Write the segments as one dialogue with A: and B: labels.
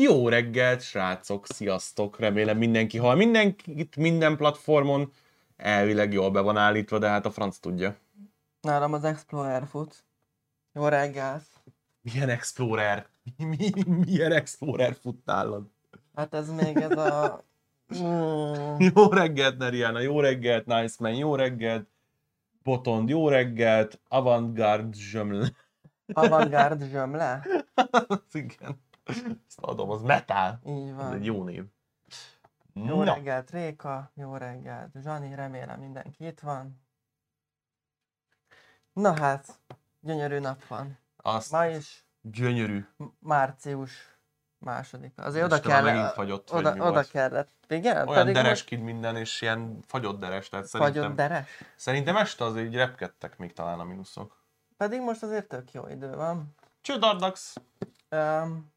A: Jó reggelt, srácok, sziasztok! Remélem mindenki hall. Mindenkit minden platformon elvileg jól be van állítva, de hát a franc tudja.
B: Nálam az Explorer fut. Jó reggelt.
A: Milyen Explorer? Mi, mi, milyen Explorer fut nálad?
B: Hát ez még ez a... Mm,
A: Jó reggelt, Neriana, jó reggelt, Nice Man, jó reggelt, Botond, jó reggelt, Avantgarde Zsömle.
B: avantgárd zsömle?
A: Igen. Ezt adom, az metal.
B: Így
A: Ez
B: van.
A: egy jó név.
B: Jó
A: Na,
B: reggelt Réka, jó reggelt Zsani, remélem mindenki itt van. Na hát, gyönyörű nap van.
A: azt
B: Ma is
A: gyönyörű.
B: március második. Azért oda
A: Istenem,
B: kell,
A: megint fagyott,
B: oda, oda
A: volt?
B: kellett. Igen?
A: Olyan dereskid minden, és ilyen fagyott deres, tehát
B: most fagyott
A: szerintem,
B: deres.
A: szerintem este azért így repkedtek még talán a mínuszok.
B: Pedig most azért tök jó idő van.
A: Csődardax!
B: Um,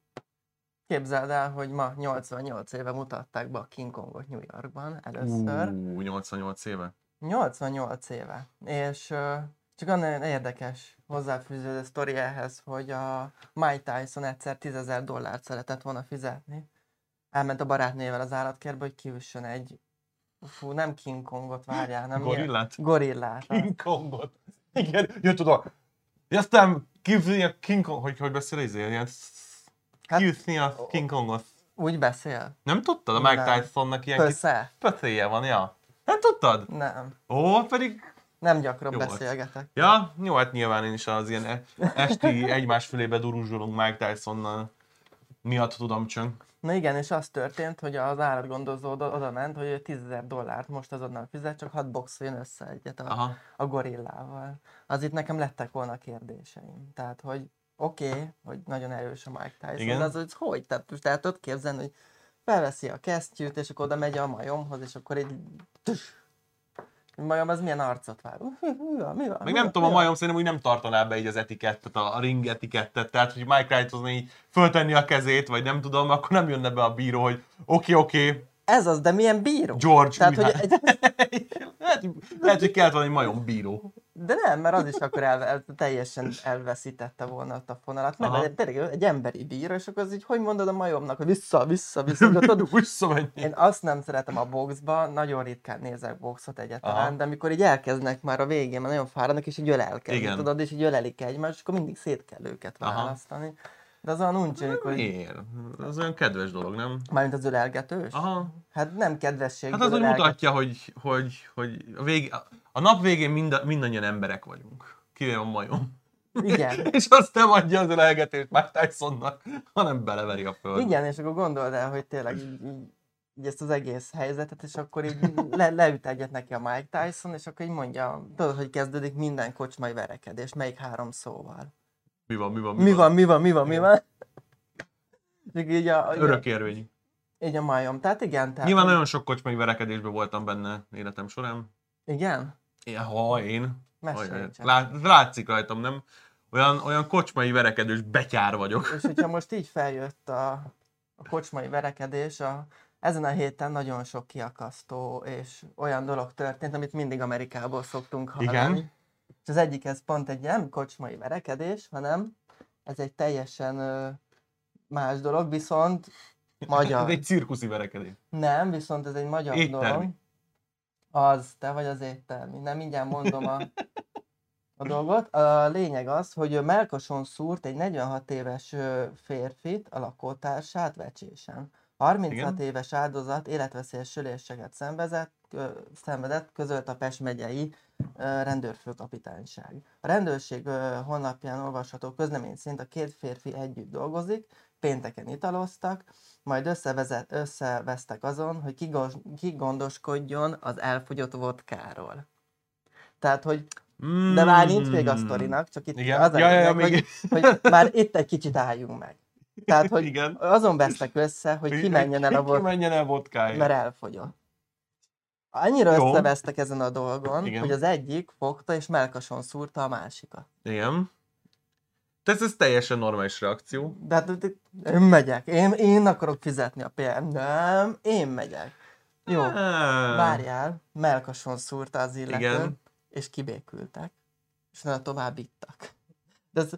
B: képzeld el, hogy ma 88 éve mutatták be a King Kongot New Yorkban először.
A: Ú, 88 éve.
B: 88 éve. És uh, csak olyan érdekes hozzáfűződő sztori ehhez, hogy a Mike Tyson egyszer 10 ezer dollárt szeretett volna fizetni. Elment a barátnével az állatkertbe, hogy kiüssön egy Fú, nem King Kongot, várjál, nem
A: Gorillát?
B: Gorillát. az.
A: King Kongot. Igen, jött oda. Aztán kívülni a King Kong, hogy hogy beszél ez
B: Hát-
A: kívülni a King Kongot.
B: Úgy beszél?
A: Nem tudtad? A Mike
B: Nem.
A: Tysonnak ilyen kis
B: Pösze?
A: pöszéje van, ja. Nem tudtad?
B: Nem.
A: Ó, pedig...
B: Nem gyakran
A: Jó
B: beszélgetek.
A: Ja, jó, hát nyilván én is az ilyen e- esti egymás fülébe duruzsolunk Mike Tysonnal miatt tudom csak.
B: Na igen, és az történt, hogy az állatgondozó oda, oda ment, hogy ő 10 ezer dollárt most azonnal fizet, csak hadd boxoljon össze egyet a,
A: Aha.
B: a gorillával. Az itt nekem lettek volna kérdéseim. Tehát, hogy oké, okay, hogy nagyon erős a Mike Tyson,
A: Igen.
B: de az, hogy hogy? Tehát, el tudod képzelni, hogy felveszi a kesztyűt, és akkor oda megy a majomhoz, és akkor egy tüss, majom az milyen arcot vár? Mi van? Mi van?
A: Még
B: Mi
A: nem tudom, a majom szerintem úgy nem tartaná be így az etikettet, a, ring etikettet, tehát hogy Mike Tyson így föltenni a kezét, vagy nem tudom, akkor nem jönne be a bíró, hogy oké, okay, oké, okay,
B: Ez az, de milyen bíró?
A: George,
B: Tehát, hogy
A: hát?
B: egy,
A: lehet, lehet, hogy kellett volna egy majom bíró.
B: De nem, mert az is akkor el, el, teljesen elveszítette volna ott a fonalat. Meg egy, pedig egy emberi bíró, és akkor az így, hogy mondod a majomnak, hogy vissza, vissza, vissza. De tudod, én azt nem szeretem a boxba, nagyon ritkán nézek boxot egyáltalán,
A: Aha.
B: de amikor így elkezdenek már a végén, mert nagyon fáradnak, és így ölelkezni,
A: Igen.
B: tudod, és így ölelik egymást, és akkor mindig szét kell őket
A: Aha.
B: De az olyan uncsi, amikor így,
A: Miért? Az olyan kedves dolog, nem?
B: mármint az ölelgetős.
A: Aha.
B: Hát nem kedvesség.
A: Hát az úgy mutatja, hogy, hogy, hogy a, vég, a nap végén mind, mindannyian emberek vagyunk. Kivéve a majom.
B: Igen.
A: És azt nem adja az ölelgetést Mike Tysonnak, hanem beleveri a földbe.
B: Igen, és akkor gondold el, hogy tényleg így, így, így ezt az egész helyzetet, és akkor így le, leüt egyet neki a Mike Tyson, és akkor így mondja, tudod, hogy kezdődik minden kocsmai verekedés, melyik három szóval.
A: Mi van, mi van,
B: Mi van, mi van, mi van, mi van? Így a,
A: Örök érvény.
B: így a majom. Tehát igen, tehát...
A: Nyilván nagyon sok kocsmai verekedésben voltam benne életem során.
B: Igen?
A: Ja, ha én.
B: Mesélj csak.
A: Lá, látszik rajtam, nem? Olyan, olyan kocsmai verekedős betyár vagyok.
B: És hogyha most így feljött a, a kocsmai verekedés, a, ezen a héten nagyon sok kiakasztó és olyan dolog történt, amit mindig Amerikából szoktunk hallani.
A: Igen.
B: És az egyik ez pont egy nem kocsmai verekedés, hanem ez egy teljesen ö, más dolog, viszont magyar.
A: Ez egy cirkuszi verekedés.
B: Nem, viszont ez egy magyar
A: Éttermi.
B: dolog. Az, te vagy az éttermi. Nem, mindjárt mondom a, a dolgot. A lényeg az, hogy Melkason szúrt egy 46 éves férfit, a lakótársát vecsésen. 36
A: Igen.
B: éves áldozat életveszélyes süléseket szenvedett, ö, szenvedett, közölt a Pest megyei rendőrfőkapitányság. A rendőrség honlapján olvasható közlemény szerint a két férfi együtt dolgozik, pénteken italoztak, majd összevezet, összevesztek azon, hogy ki, gondoskodjon az elfogyott vodkáról. Tehát, hogy de már nincs vége a sztorinak, csak itt
A: Hmm. Igen.
B: az a
A: Ja, ja, még-
B: hogy, hogy már itt egy kicsit álljunk meg. Tehát, hogy
A: Igen.
B: azon vesztek össze, hogy ki menjen el a
A: vodkáért.
B: mert elfogyott. Annyira
A: Jó.
B: összevesztek ezen a dolgon,
A: Igen.
B: hogy az egyik fogta és melkason szúrta a másikat.
A: Igen. Tehát ez teljesen normális reakció.
B: De hát én megyek, én, én akarok fizetni a PM. Nem, én megyek. Jó, várjál, melkason szúrta az illető,
A: Igen.
B: és kibékültek. És na tovább ittak. De ez,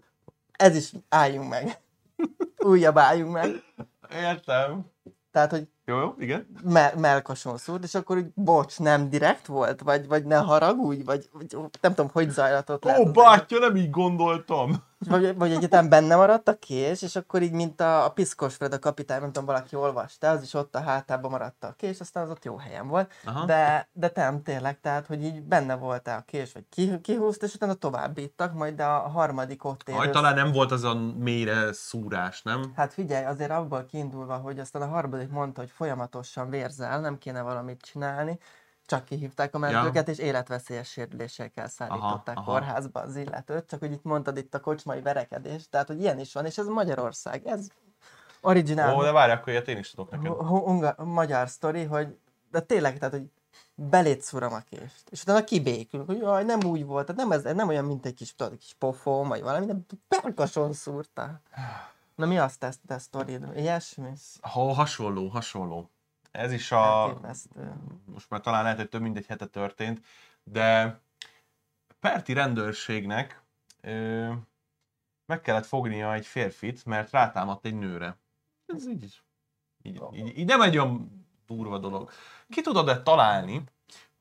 B: ez is álljunk meg. Újabb álljunk meg.
A: Értem.
B: Tehát, hogy
A: Jó, jó, igen.
B: me- melkason szúrt, és akkor úgy, bocs, nem direkt volt? Vagy, vagy ne haragudj? Vagy, vagy nem tudom, hogy zajlatott le.
A: Ó, bátya, nem így gondoltam.
B: Vagy, vagy egyetem benne maradt a kés, és akkor így, mint a, a Piszkos Fred, a kapitány, nem tudom, valaki olvasta, az is ott a hátában maradt a kés, aztán az ott jó helyen volt.
A: Aha.
B: De, de nem tényleg, tehát, hogy így benne volt a kés, vagy ki, kihúzt, és utána tovább ittak, majd a harmadik ott ér.
A: Aj,
B: össze-
A: talán nem volt az a mélyre szúrás, nem?
B: Hát figyelj, azért abból kiindulva, hogy aztán a harmadik mondta, hogy folyamatosan vérzel, nem kéne valamit csinálni, csak kihívták a mentőket, és életveszélyes sérülésekkel szállították
A: aha.
B: kórházba az illetőt, csak hogy itt mondtad itt a kocsmai verekedés, tehát hogy ilyen is van, és ez Magyarország, ez originál,
A: Ó, de várj, akkor ilyet én is tudok neked.
B: magyar sztori, hogy de tényleg, tehát, hogy belét szúrom a kést, és utána kibékül, hogy jaj, nem úgy volt, tehát nem, ez, nem olyan, mint egy kis, tudod, kis pofon, vagy valami, de perkason szúrta. Na mi azt te, te sztorid? Ilyesmi?
A: Ha, hasonló, hasonló. Ez is a...
B: Elképesztő.
A: Most már talán lehet, hogy több mint egy hete történt, de Perti rendőrségnek ö, meg kellett fognia egy férfit, mert rátámadt egy nőre. Ez így, így, így, így nem egy olyan durva dolog. Ki tudod-e találni,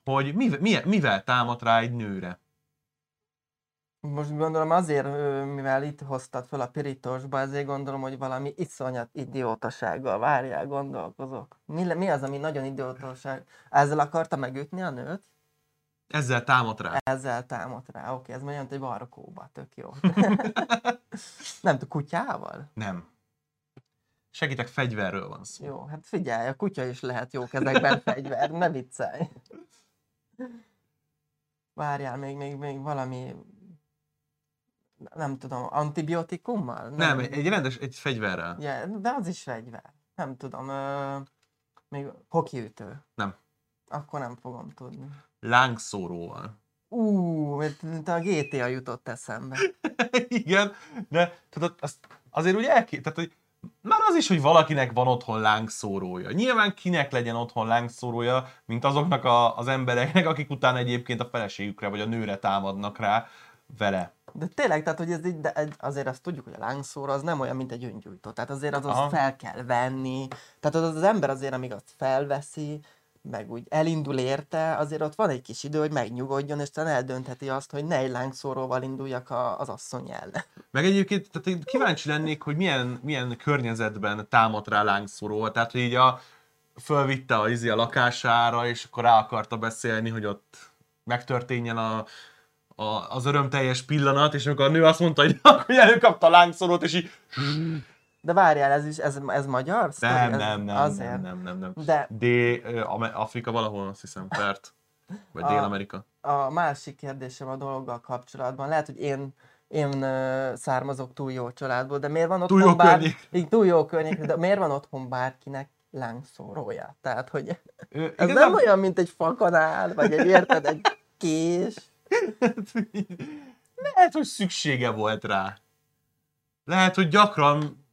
A: hogy mivel, mivel támadt rá egy nőre?
B: Most gondolom azért, mivel itt hoztad fel a pirítosba, ezért gondolom, hogy valami iszonyat idiótasággal várjál, gondolkozok. Mi, le- mi az, ami nagyon idiótaság? Ezzel akarta megütni a nőt?
A: Ezzel támadt rá.
B: Ezzel támadt rá. Oké, ez olyan, egy barkóba, tök jó. Nem tudom, kutyával?
A: Nem. Segítek, fegyverről van szó.
B: Jó, hát figyelj, a kutya is lehet jó kezekben fegyver, ne viccelj. Várjál, még, még, még valami, nem tudom, antibiotikummal?
A: Nem, egy, egy rendes, egy fegyverrel.
B: Ja, de az is fegyver. Nem tudom, ö, még hokiütő.
A: Nem.
B: Akkor nem fogom tudni.
A: Lángszóróval.
B: Ú, mint a GTA jutott eszembe.
A: Igen, de tudod, azt azért úgy elké... Tehát, hogy már az is, hogy valakinek van otthon lángszórója. Nyilván kinek legyen otthon lángszórója, mint azoknak a, az embereknek, akik utána egyébként a feleségükre vagy a nőre támadnak rá vele.
B: De tényleg, tehát, hogy ez így, de azért azt tudjuk, hogy a lángszóra az nem olyan, mint egy öngyújtó. Tehát azért az, azt fel kell venni. Tehát az, az ember azért, amíg azt felveszi, meg úgy elindul érte, azért ott van egy kis idő, hogy megnyugodjon, és aztán eldöntheti azt, hogy ne egy lángszóróval induljak a, az asszony ellen.
A: Meg egyébként tehát én kíváncsi lennék, hogy milyen, milyen környezetben támadt rá lángszóróval. Tehát, hogy így a, fölvitte a, izi a lakására, és akkor rá akarta beszélni, hogy ott megtörténjen a, a, az örömteljes pillanat, és amikor a nő azt mondta, hogy akkor előkapta a lángszorót, és így
B: De várjál, ez is, ez, ez magyar? sztori?
A: nem, nem, nem,
B: azért.
A: nem, nem, nem, nem.
B: De
A: Dél-Afrika valahol, azt hiszem, Pert. Vagy Dél-Amerika.
B: a másik kérdésem a dologgal kapcsolatban, lehet, hogy én, én ö, származok túl jó családból, de miért van otthon
A: Túl jó
B: bár...
A: környék.
B: Igen, túl jó környék, de miért van otthon bárkinek lángszórója? Tehát, hogy
A: Ö,
B: ez nem olyan, mint egy fakanál, vagy egy, érted, egy kés.
A: Lehet, hogy szüksége volt rá. Lehet, hogy gyakran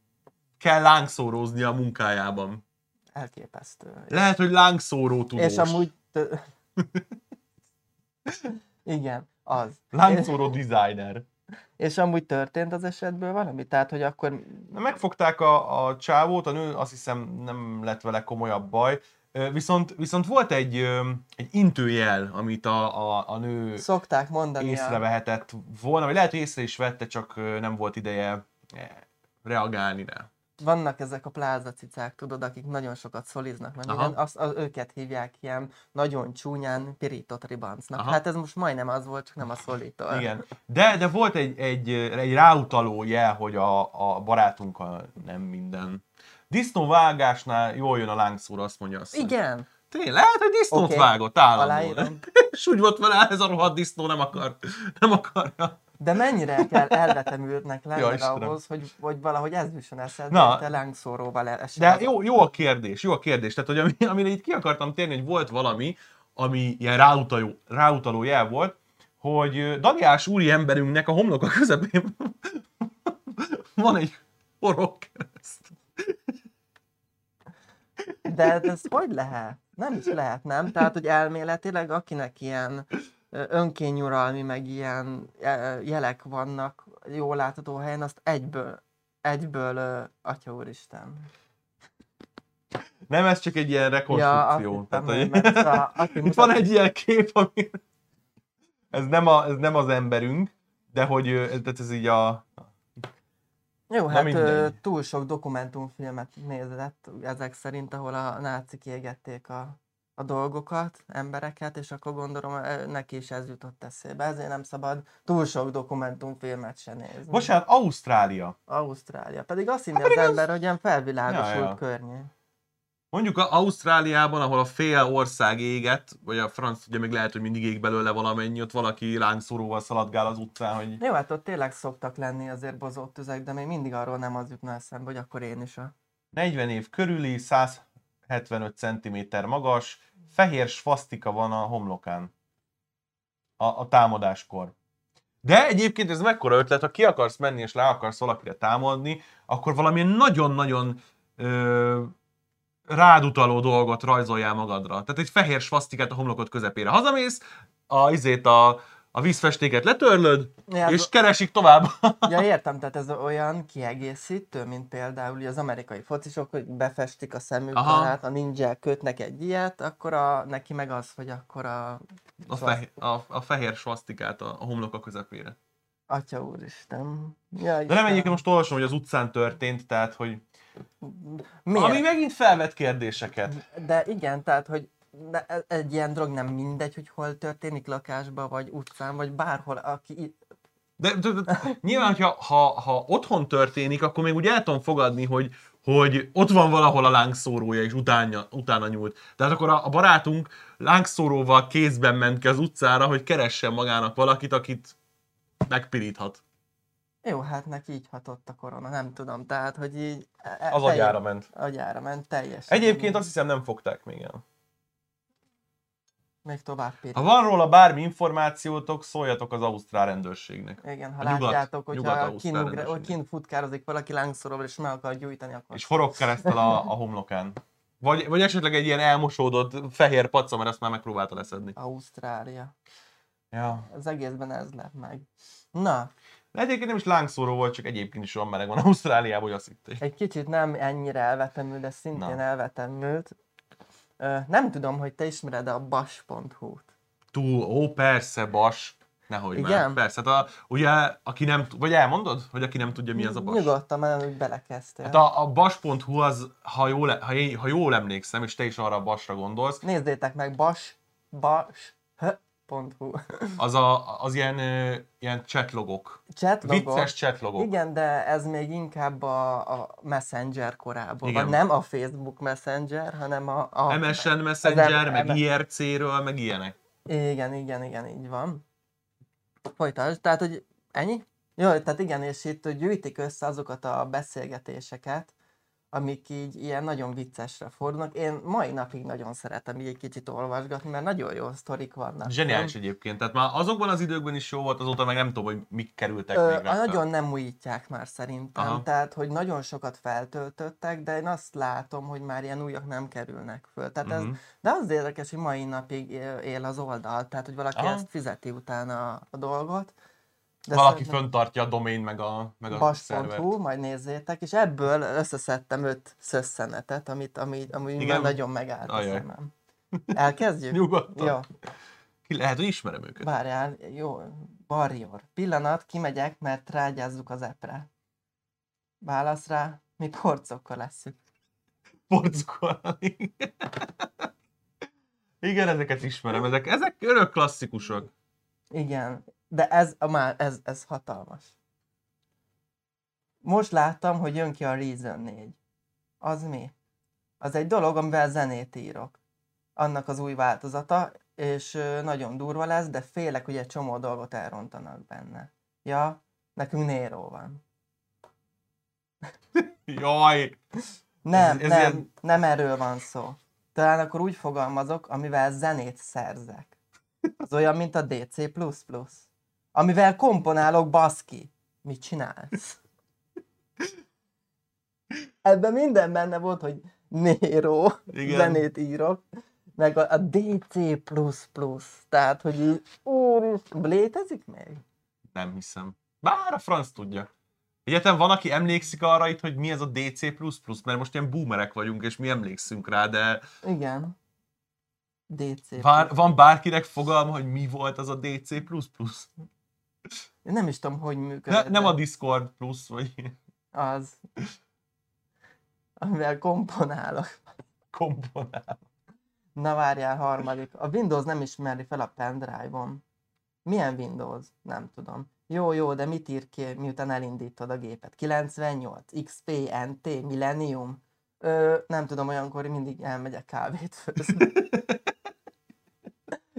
A: kell lángszórózni a munkájában.
B: Elképesztő.
A: Lehet, hogy lángszóró tudós.
B: És amúgy... Igen, az.
A: Lángszóró designer.
B: És amúgy történt az esetből valami? Tehát, hogy akkor...
A: Megfogták a, a csávót, a nő azt hiszem nem lett vele komolyabb baj. Viszont, viszont volt egy, egy intőjel, amit a, a, a nő
B: Szokták mondani
A: észrevehetett volna, vagy lehet, hogy észre is vette, csak nem volt ideje eh, reagálni rá.
B: vannak ezek a plázacicák, tudod, akik nagyon sokat szoliznak, meg
A: Aha.
B: minden, azt, az, őket hívják ilyen nagyon csúnyán pirított ribancnak.
A: Aha.
B: Hát ez most majdnem az volt, csak nem a szolítól.
A: Igen. De, de volt egy, egy, egy ráutaló jel, hogy a, a barátunkkal nem minden. Disznóvágásnál jól jön a lángszóra, azt mondja azt.
B: Igen,
A: Tényleg, lehet, hogy disznót
B: Oké.
A: vágott állandóan. És úgy volt vele, ez a rohadt disznó nem akar, nem akarja.
B: De mennyire kell elvetemültnek
A: Ja,
B: lenned
A: Istenem.
B: ahhoz, hogy, hogy valahogy ez jusson eszedbe,
A: Na.
B: te lángszóróval.
A: De jó, jó a kérdés, jó a kérdés. Tehát, hogy ami, amire itt ki akartam térni, hogy volt valami, ami ilyen ráutaló, ráutaló jel volt, hogy ö, Daniás úri emberünknek a homloka közepén van egy horogkereszt.
B: De ez hogy lehet? Nem is lehet, nem? Tehát, hogy elméletileg akinek ilyen önkényuralmi, meg ilyen ö, jelek vannak jól látható helyen, azt egyből, egyből, atya úristen.
A: Nem, ez csak egy ilyen
B: Ja,
A: rekonstrukció.
B: hittem,
A: Tehát,
B: hogy- mert a-
A: Itt van egy ilyen kép, ami... Ez nem, a, ez nem az emberünk, de hogy ez, ez így a...
B: Jó,
A: Na
B: hát
A: mindegy.
B: túl sok dokumentumfilmet nézett ezek szerint, ahol a nácik égették a, a dolgokat, embereket, és akkor gondolom neki is ez jutott eszébe. Ezért nem szabad túl sok dokumentumfilmet se nézni.
A: Bocsánat, Ausztrália.
B: Ausztrália. Pedig azt hinné
A: pedig
B: az
A: az-
B: ember, hogy ilyen felvilágosult
A: Ja, ja.
B: környék.
A: Mondjuk a Ausztráliában, ahol a fél ország éget, vagy a franc ugye még lehet, hogy mindig ég belőle valamennyi, ott valaki lángszóróval szaladgál az utcán, hogy
B: Jó, hát ott tényleg szoktak lenni azért bozott tüzek, de még mindig arról nem az jutna eszembe, hogy akkor én is a...
A: 40 év körüli, 175 cm magas, fehér svasztika van a homlokán. A, a támadáskor. De egyébként ez mekkora ötlet, ha ki akarsz menni és le akarsz valakire támadni, akkor valamilyen nagyon-nagyon ö, rádutaló dolgot rajzoljál magadra. Tehát egy fehér svasztikát a homlokod közepére hazamész, a, izét a, a vízfestéket letörlöd,
B: Ja,
A: és keresik tovább.
B: Ja, értem, tehát ez olyan kiegészítő, mint például az amerikai focisok, hogy befestik a szemüket, hát a ninják kötnek egy ilyet, akkor a, neki meg az, hogy akkor a...
A: A, fehér, a, a fehér svasztikát a, a homloka közepére.
B: Atya úristen. Ja,
A: De nem egyébként most olvasom, hogy az utcán történt, tehát hogy...
B: Miért?
A: Ami megint felvet kérdéseket.
B: De igen, tehát, hogy de egy ilyen drog nem mindegy, hogy hol történik, lakásban, vagy utcán, vagy bárhol, aki.
A: De, de, de nyilván, hogyha ha, ha otthon történik, akkor még úgy el tudom fogadni, hogy, hogy ott van valahol a lángszórója, és utána, utána nyúlt. Tehát akkor a, a barátunk lángszóróval kézben ment ki az utcára, hogy keressen magának valakit, akit megpiríthat.
B: Jó, hát neki így hatott a korona, nem tudom, tehát, hogy így... e- e-
A: Az
B: teljes-
A: agyára ment.
B: Agyára ment, teljesen.
A: Egyébként azt hiszem nem fogták még el.
B: Még tovább
A: Ha
B: pirít.
A: van róla bármi információtok, szóljatok az ausztrál rendőrségnek.
B: Igen, ha
A: A
B: látjátok, hogyha kint, hogy kint futkározik valaki lángszoróval, és meg akar gyújtani, akkor...
A: És forog keresztel a, a homlokán. Vagy, vagy esetleg egy ilyen elmosódott fehér paca, mert azt már megpróbálta leszedni.
B: Ausztrália.
A: Ja.
B: Az egészben ez lett meg. Na,
A: De egyébként nem is lángszóró volt, csak egyébként is olyan meleg van Ausztráliában, hogy azt hitték.
B: egy kicsit nem ennyire elvetemült, de szintén
A: Na.
B: elvetemült. Ö, nem tudom, hogy te ismered a bas.hu-t.
A: Túl, ó persze, bas. Nehogy már.
B: Igen?
A: Persze, hát a, ugye, aki nem, vagy elmondod, hogy aki nem tudja, mi az a bas?
B: Nyugodtan, mert úgy belekezdtél.
A: Hát a, a bas.hu az, ha jól, ha, én- ha jól emlékszem, és te is arra a basra gondolsz,
B: Nézzétek meg, bas, bas, h.hu.
A: az, a, az ilyen, ilyen chatlogok.
B: Chatlogok.
A: Vicces chatlogok.
B: Igen, de ez még inkább a, a Messenger korában
A: Igen.
B: van. Nem a Facebook Messenger, hanem a... a
A: MSN Messenger, meg
B: M-
A: IRC-ről, meg ilyenek.
B: Igen, igen, igen, így van. Folytasd, tehát, hogy ennyi? Jó, tehát igen, és itt gyűjtik össze azokat a beszélgetéseket, amik így ilyen nagyon viccesre fordulnak. Én mai napig nagyon szeretem így egy kicsit olvasgatni, mert nagyon jó sztorik vannak.
A: Zseniális egyébként. Tehát már azokban az időkben is jó volt, azóta meg nem tudom, hogy mik kerültek
B: Ö,
A: még
B: nagyon nem újítják már szerintem,
A: Aha.
B: Tehát hogy nagyon sokat feltöltöttek, de én azt látom, hogy már ilyen újak nem kerülnek föl. Tehát ez,
A: Mhm.
B: de az érdekes, hogy mai napig él, az oldal, tehát hogy valaki
A: Aha.
B: ezt fizeti utána a dolgot. De
A: Valaki föntartja a domain, meg a, meg a szervert.
B: Majd nézzétek, és ebből összeszedtem öt szösszenetet, amit, ami, ami
A: Igen?
B: már nagyon megállt a
A: Ajaj.
B: szemem. Elkezdjük?
A: Nyugodtan.
B: Jó,
A: Ki lehet, hogy ismerem őket.
B: várjál, jó, Warrior. Pillanat, kimegyek, mert rágyázzuk az epre. Válasz rá, mi porcokkal leszünk.
A: Porcukolni. Igen, ezeket ismerem. Ezek, ezek örök klasszikusok.
B: Igen, de ez, a már, ez, ez hatalmas. Most láttam, hogy jön ki a Reason 4. Az mi? Az egy dolog, amivel zenét írok. Annak az új változata, és nagyon durva lesz, de félek, hogy egy csomó dolgot elrontanak benne. Ja, nekünk Nero van.
A: Jaj!
B: Nem,
A: Ez- ez
B: nem,
A: ilyen-
B: nem erről van szó. Talán akkor úgy fogalmazok, amivel zenét szerzek. Az olyan, mint a DC++. Amivel komponálok, baszki. Mit csinálsz? Ebben minden benne volt, hogy Nero,
A: Igen.
B: zenét írok, meg a, a DC++, tehát, hogy így, úr, létezik még?
A: Nem hiszem. Bár a franc tudja. Egyetem van, aki emlékszik arra itt, hogy mi ez a DC++, mert most ilyen boomerek vagyunk, és mi emlékszünk rá, de
B: Igen. DC.
A: vár, van bárkinek fogalma, hogy mi volt az a DC++?
B: Én nem is tudom, hogy működik.
A: Ne, nem a Discord Plus, vagy
B: Az. Amivel komponálok.
A: komponál.
B: Na várjál, harmadik. A Windows nem ismeri fel a pendrive-on. Milyen Windows? Nem tudom. Jó, jó, de mit ír ki, miután elindítod a gépet? 98, XP, NT, Millennium? Ö, nem tudom, olyankor mindig elmegyek kávét főzni.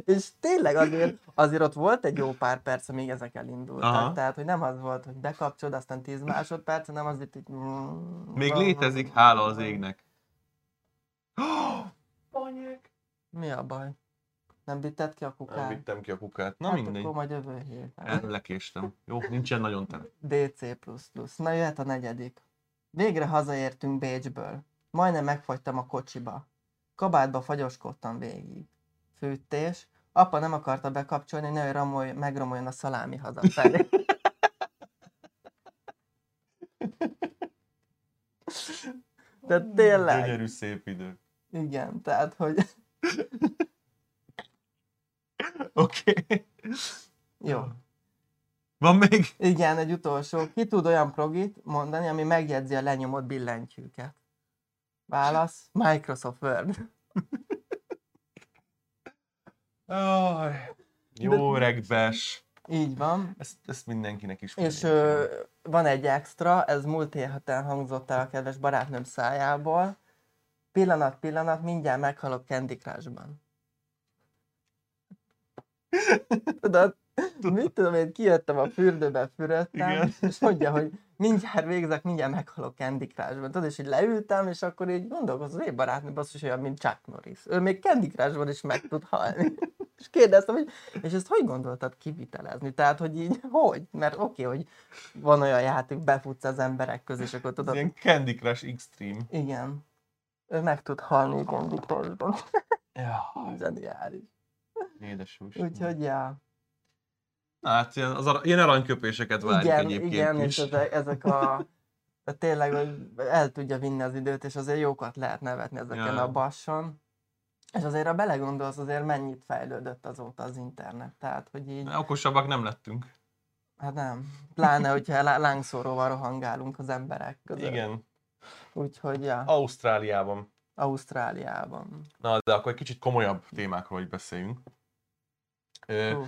B: És tényleg azért, azért ott volt egy jó pár perc, amíg ezek elindultak.
A: Aha.
B: Tehát, hogy nem az volt, hogy bekapcsolod, aztán 10 másodperc, hanem az itt így... mm,
A: Még létezik, hála az égnek. Banyek.
B: Mi a baj? Nem vitted ki a
A: Nem
B: kukát?
A: vittem ki a kukát. Na
B: hát
A: mindegy.
B: akkor majd jövő héten.
A: Ellekéstem. Jó, nincsen nagyon tele.
B: DC++. Na jöhet a negyedik. Végre hazaértünk Bécsből. Majdnem megfagytam a kocsiba. Kabátba fagyoskodtam végig. Fűtés. Apa nem akarta bekapcsolni, hogy nehogy ramolj, megromoljon a szalámi hazafelé. De tényleg.
A: Gyönyörű szép idő.
B: Igen, tehát, hogy
A: Oké. Okay.
B: jó.
A: Van még?
B: Igen, egy utolsó. Ki tud olyan progit mondani, ami megjegyzi a lenyomott billentyűket? Válasz. Microsoft Word.
A: Aj, jó regbes.
B: Így van.
A: Ezt, ezt mindenkinek is
B: És ö, van egy extra, ez múlt héten hangzott el a kedves barátnőm szájából. Pillanat, pillanat, mindjárt meghalok Candy Crush-ban. Tudod, mit tudom én, kijöttem a fürdőbe, fürödtem, és mondja, hogy mindjárt végzek, mindjárt meghalok Candy Crush-ban. Tudod, és így leültem, és akkor így gondolkozom, az én barátnőm basszus olyan, mint Chuck Norris. Ő még Candy Crush-ban is meg tud halni. És kérdeztem, hogy és ezt hogy gondoltad kivitelezni? Tehát, hogy így, hogy? Mert oké, okay, hogy van olyan játék, befutsz az emberek közé, és akkor tudod,
A: ilyen Candy Crush Extreme.
B: igen, ő meg tud halni Candy Crush-ban.
A: Ja,
B: Zseniális.
A: édes.
B: Úgyhogy, ja.
A: Na hát ilyen, az ara, ilyen aranyköpéseket várjuk
B: Igen,
A: egyébként
B: igen,
A: is.
B: és ezek, a de tényleg, hogy el tudja vinni az időt, és azért jókat lehet nevetni ezeken
A: Ja.
B: a basson. És azért, ha belegondolsz, azért mennyit fejlődött azóta az internet. Tehát, hogy így,
A: Okosabbak nem lettünk.
B: hát nem. Pláne, hogyha lá- lángszóróval rohangálunk az emberek között.
A: Igen.
B: Úgyhogy, ja,
A: Ausztráliában.
B: Ausztráliában.
A: Na, de akkor egy kicsit komolyabb témákról hogy beszéljünk. Ö,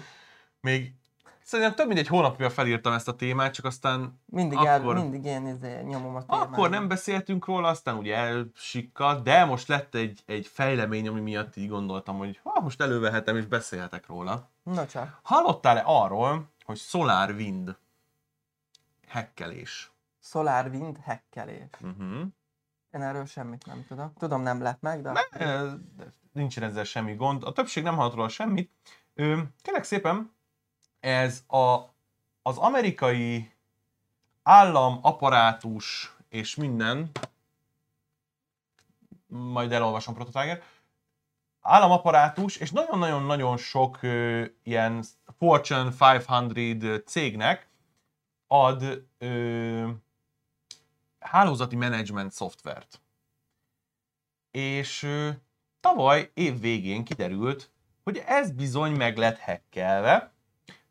A: még szerintem több mint egy hónapja felírtam ezt a témát, csak aztán
B: mindig, el,
A: akkor-
B: mindig én izé, nyomom a témát.
A: akkor nem beszéltünk róla, aztán ugye elsikkadt, de most lett egy, egy fejlemény, ami miatt így gondoltam, hogy ha most elővehetem és beszélhetek róla.
B: Na csak.
A: Hallottál-e arról, hogy SolarWind hekkelés?
B: SolarWind hekkelés.
A: Uh-huh.
B: Én erről semmit nem tudom. Tudom, nem lett meg, de...
A: Nincsen ezzel semmi gond. A többség nem hallott róla semmit. Ö, kérlek szépen, ez a, az amerikai állam, apparátus és minden, majd elolvasom Prototiger, államapparátus és nagyon-nagyon-nagyon sok ö, ilyen Fortune 500 cégnek ad ö, hálózati menedzsment szoftvert. És ö, tavaly év végén kiderült, hogy ez bizony meg lett hackelve,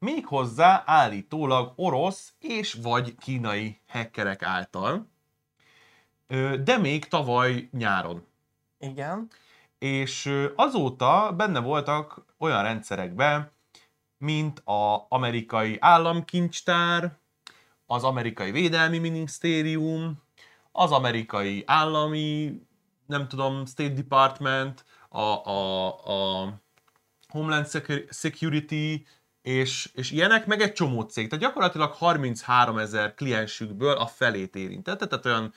A: méghozzá állítólag orosz és vagy kínai hackerek által, de még tavaly nyáron.
B: Igen.
A: És azóta benne voltak olyan rendszerekben, mint a amerikai államkincstár, az amerikai védelmi minisztérium, az amerikai állami, nem tudom, State Department, a, a, a Homeland Secu- Security, és, és ilyenek, meg egy csomó cég. Tehát gyakorlatilag 33 ezer kliensükből a felét érintette, tehát olyan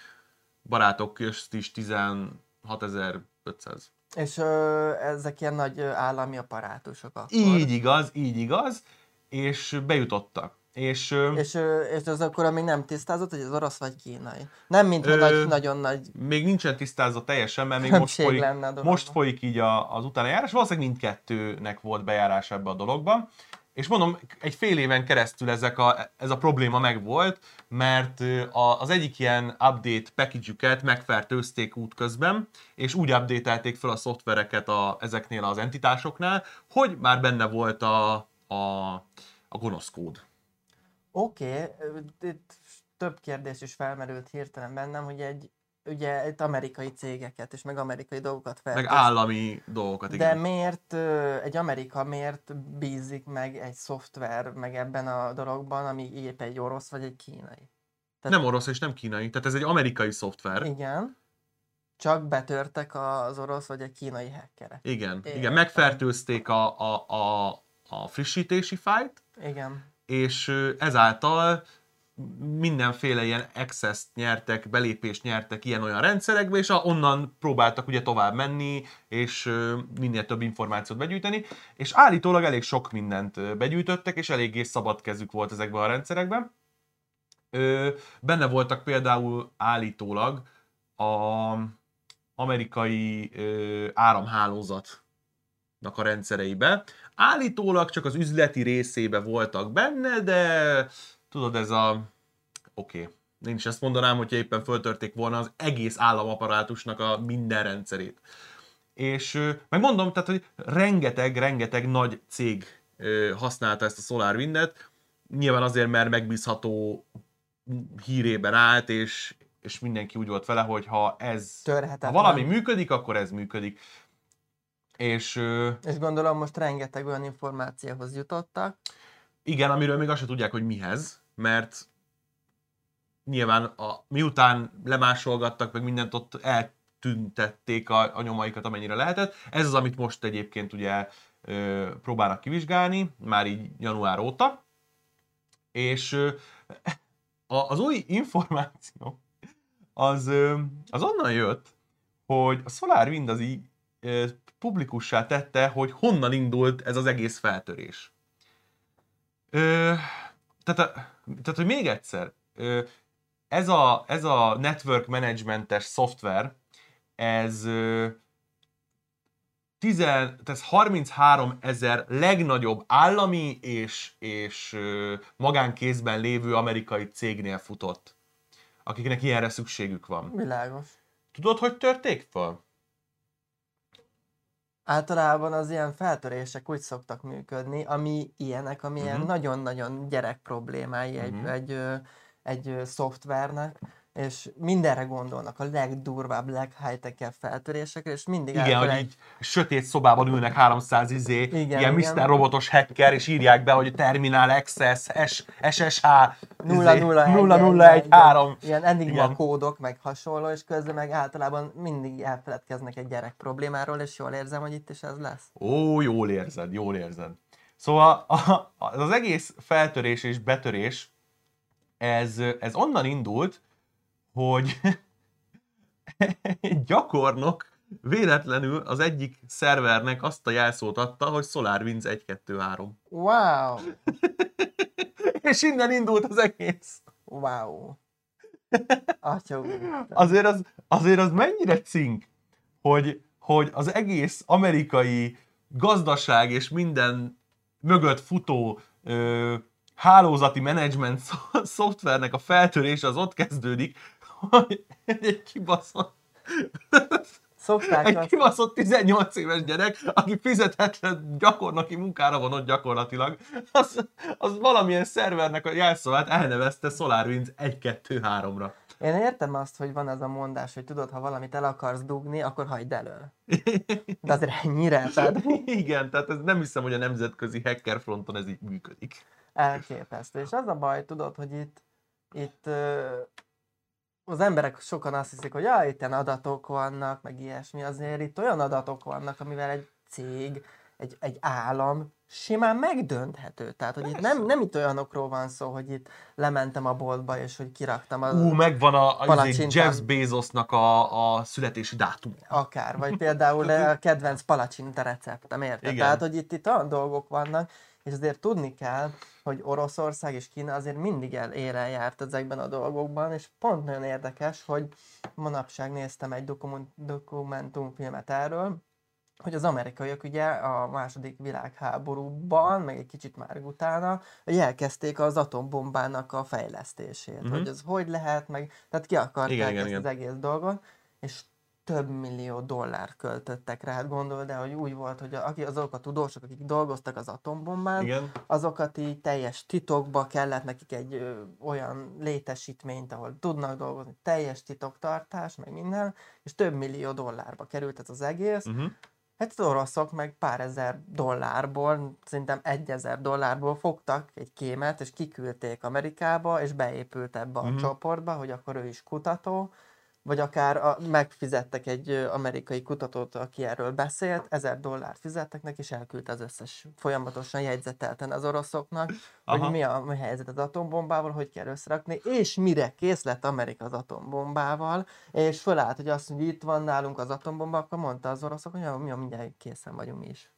A: barátok közt is 16.500.
B: És ö, ezek ilyen nagy állami apparátusok akkor.
A: Így igaz, így igaz, és bejutottak. És, ö,
B: És, ö, és az akkor még nem tisztázott, hogy az orosz vagy kínai. Nem, mint
A: Ö,
B: nagy, nagyon nagy
A: még nincsen tisztázva teljesen, mert még most folyik,
B: lenne dologban.
A: most folyik így a, az utánajárás. Valószínűleg mindkettőnek volt bejárás ebbe a dologba. És mondom, egy fél éven keresztül ezek a, ez a probléma megvolt, mert a, az egyik ilyen update package-üket megfertőzték útközben, és úgy updatelték fel a szoftvereket a, ezeknél az entitásoknál, hogy már benne volt a, a, a gonosz kód.
B: Oké, okay. több kérdés is felmerült hirtelen bennem, hogy egy ugye itt amerikai cégeket és meg amerikai dolgokat
A: fel. Meg állami dolgokat,
B: igen. De miért egy Amerika miért bízik meg egy szoftver meg ebben a dologban, ami épp egy orosz vagy egy kínai?
A: Tehát... Nem orosz és nem kínai, tehát ez egy amerikai szoftver.
B: Igen. Csak betörtek az orosz vagy a kínai hackerek.
A: Igen, Én igen, megfertőzték a, a, a, a frissítési fájt.
B: Igen.
A: És ezáltal mindenféle ilyen access nyertek, belépést nyertek ilyen-olyan rendszerekbe, és onnan próbáltak ugye tovább menni, és minél több információt begyűjteni, és állítólag elég sok mindent begyűjtöttek, és eléggé szabad kezük volt ezekben a rendszerekben. Benne voltak például állítólag a amerikai áramhálózatnak a rendszereibe. Állítólag csak az üzleti részébe voltak benne, de tudod, ez a... Oké. Okay. Én is ezt mondanám, hogyha éppen föltörték volna az egész államaparátusnak a minden rendszerét. És megmondom, tehát, hogy rengeteg, rengeteg nagy cég használta ezt a SolarWindet, nyilván azért, mert megbízható hírében állt, és, és mindenki úgy volt vele, hogy ha ez, ha valami működik, akkor ez működik. És,
B: és gondolom most rengeteg olyan információhoz jutottak.
A: Igen, amiről még azt sem tudják, hogy mihez mert nyilván a, miután lemásolgattak, meg mindent ott eltüntették a, a nyomaikat, amennyire lehetett. Ez az, amit most egyébként ugye ö, próbálnak kivizsgálni, már így január óta. És ö, a, az új információ az, ö, az onnan jött, hogy a SolarWind az így ö, publikussá tette, hogy honnan indult ez az egész feltörés. Ö, tehát, a, tehát, hogy még egyszer, ez a, ez a network managementes szoftver, ez, tizen, ez 33 ezer legnagyobb állami és, és magánkézben lévő amerikai cégnél futott, akiknek ilyenre szükségük van.
B: Világos.
A: Tudod, hogy törték fel?
B: Általában az ilyen feltörések úgy szoktak működni, ami ilyenek, ami uh-huh. ilyen mhm. nagyon-nagyon gyerek problémái uh-huh. egy, egy, egy, egy szoftvernek, és mindenre gondolnak, a legdurvább, leghigh feltörésekre, és mindig
A: Igen, hogy egy... így sötét szobában ülnek 300 izé, igen, ilyen igen. Mr. Robotos hacker, és írják be, hogy Terminal Access, S, SSH 0013.
B: Ilyen enigma igen. kódok, meg hasonló, és közben meg általában mindig elfeledkeznek egy gyerek problémáról, és jól érzem, hogy itt is ez lesz.
A: Ó, jól érzed, jól érzed. Szóval az egész feltörés és betörés, ez, ez onnan indult, hogy egy gyakornok véletlenül az egyik szervernek azt a jelszót adta, hogy SolarWinds 1-2-3.
B: Wow!
A: És innen indult az egész.
B: Wow.
A: Atya azért az, azért az mennyire cink, hogy, hogy az egész amerikai gazdaság és minden mögött futó ö, hálózati menedzsment szoftvernek a feltörése az ott kezdődik, hogy egy kibaszott Szokták egy azt... kibaszott 18 éves gyerek, aki fizetetlen gyakornoki munkára van ott gyakorlatilag, az, az valamilyen szervernek a jelszavát elnevezte SolarWinds 1-2-3-ra.
B: Én értem azt, hogy van ez a mondás, hogy tudod, ha valamit el akarsz dugni, akkor hagyd elő. De azért ennyire,
A: tehát... Igen, tehát ez nem hiszem, hogy a nemzetközi hacker fronton ez így működik.
B: Elképesztő. És az a baj, tudod, hogy itt, itt az emberek sokan azt hiszik, hogy ja, itt adatok vannak, meg ilyesmi, azért itt olyan adatok vannak, amivel egy cég, egy, egy állam simán megdönthető. Tehát, hogy itt nem, nem itt olyanokról van szó, hogy itt lementem a boltba, és hogy kiraktam a
A: Ú, megvan a, a Jeff Bezosnak a, a születési dátum.
B: Akár, vagy például a kedvenc palacsinta receptem, érted? Igen. Tehát, hogy itt, itt olyan dolgok vannak, és azért tudni kell, hogy Oroszország és Kína azért mindig el, élen járt ezekben a dolgokban, és pont nagyon érdekes, hogy manapság néztem egy dokument, dokumentumfilmet erről, hogy az amerikaiak ugye a második világháborúban, meg egy kicsit már utána, hogy elkezdték az atombombának a fejlesztését,
A: Mhm.
B: uh-huh. hogy az hogy lehet, meg tehát ki akarták
A: Igen,
B: igen,
A: igen,
B: ezt
A: igen.
B: az egész dolgot, és több millió dollár költöttek rá, hát gondold el, hogy úgy volt, hogy aki, azok a tudósok, akik dolgoztak az atombombán,
A: Igen.
B: azokat így teljes titokba kellett nekik egy ö, olyan létesítményt, ahol tudnak dolgozni, teljes titoktartás, meg minden, és több millió dollárba került ez az egész.
A: Uh-huh.
B: Hát az oroszok meg pár ezer dollárból, szerintem egyezer dollárból fogtak egy kémet, és kiküldték Amerikába, és beépült ebbe a
A: Mhm.
B: csoportba, hogy akkor ő is kutató, vagy akár a, megfizettek egy amerikai kutatót, aki erről beszélt, ezer dollárt fizettek neki, és elküldte az összes folyamatosan jegyzetelten az oroszoknak,
A: Aha.
B: hogy mi a, mi helyzet az atombombával, hogy kell összerakni, és mire kész lett Amerika az atombombával, és fölállt, hogy azt mondja, hogy itt van nálunk az atombomba, akkor mondta az oroszok, hogy mi a mindjárt készen vagyunk mi is.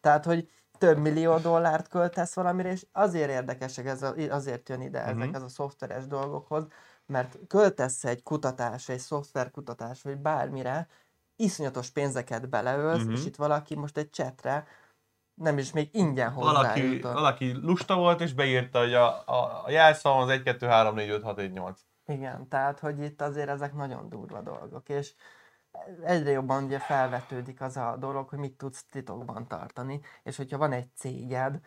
B: Tehát, hogy több millió dollárt költesz valamire, és azért érdekesek, ez a, azért jön ide ezek
A: Mhm.
B: ez a szoftveres dolgokhoz, mert költesz egy kutatásra, egy szoftverkutatás, vagy bármire, iszonyatos pénzeket beleölsz,
A: Mhm.
B: és itt valaki most egy csetre nem is még ingyen
A: Valaki, valaki lusta volt, és beírta, hogy a, a, a jelszavam az 1, 2, 3, 4, 5, 6, 1, 8.
B: Igen, tehát, hogy itt azért ezek nagyon durva dolgok, és egyre jobban ugye felvetődik az a dolog, hogy mit tudsz titokban tartani, és hogyha van egy céged,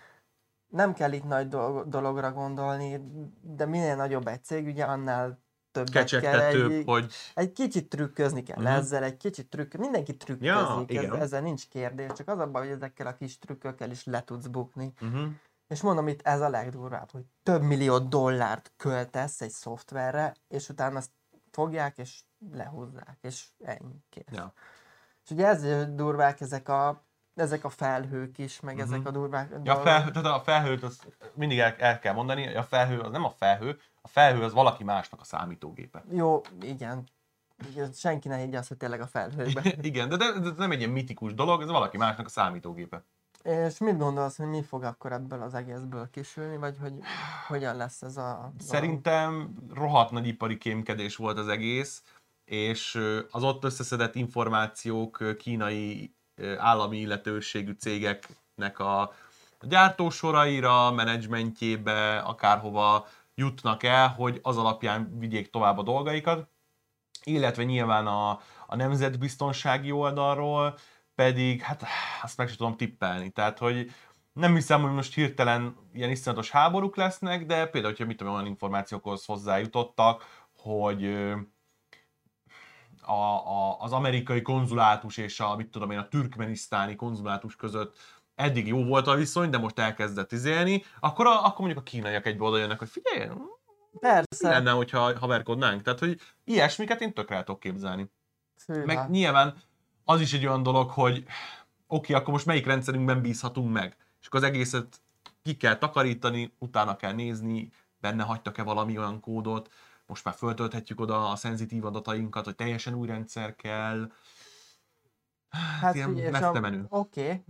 B: nem kell itt nagy dolog, dologra gondolni, de minél nagyobb egy cég, ugye annál többet kell egy,
A: hogy
B: egy kicsit trükközni kell uh-huh. ezzel, egy kicsit trükk, mindenki trükközik,
A: igen.
B: ez, ezzel nincs kérdés, csak az a baj, hogy ezekkel a kis trükkökkel is le tudsz bukni.
A: uh-huh.
B: És mondom, itt ez a legdurvább, hogy több millió dollárt költesz egy szoftverre, és utána azt fogják, és lehúzzák, és ennyi, kész.
A: Ja.
B: És ugye ezért durvák ezek a, ezek a felhők is, meg
A: Mhm.
B: ezek a durvák
A: Ja, a, felhő, tehát a felhőt az mindig el, el kell mondani, hogy a felhő az nem a felhő, a felhő az valaki másnak a számítógépe.
B: Jó, igen. igen. Senki ne higgye azt, hogy tényleg a felhőkben.
A: Igen, de, de, de ez nem egy ilyen mitikus dolog, ez valaki másnak a számítógépe.
B: És mit gondolsz, hogy mi fog akkor ebből az egészből kisülni, vagy hogy hogyan lesz ez a...
A: Szerintem rohadt nagy ipari kémkedés volt az egész, és az ott összeszedett információk kínai állami illetőségű cégeknek a gyártósoraira, menedzsmentjébe, akárhova jutnak el, hogy az alapján vigyék tovább a dolgaikat, illetve nyilván a, a nemzetbiztonsági oldalról pedig, hát azt meg sem tudom tippelni. Tehát, hogy nem hiszem, hogy most hirtelen ilyen iszonyatos háborúk lesznek, de például, hogyha mit tudom, olyan információkhoz hozzájutottak, hogy a, a, az amerikai konzulátus és a, mit tudom én, a türkmenisztáni konzulátus között eddig jó volt a viszony, de most elkezdett izélni, akkor, a, akkor mondjuk a kínaiak egybe oda jönnek, hogy figyelj, mi
B: Persze.
A: lenne, hogyha haverkodnánk? Tehát, hogy ilyesmiket én tökre el tudok képzelni.
B: Hűha.
A: Meg nyilván az is egy olyan dolog, hogy oké, akkor most melyik rendszerünkben bízhatunk meg? És akkor az egészet ki kell takarítani, utána kell nézni, benne hagytak-e valami olyan kódot, most már föltölthetjük oda a szenzitív adatainkat, hogy teljesen új rendszer kell.
B: Hát
A: ilyen
B: figyelj, és
A: messze menő.
B: Oké,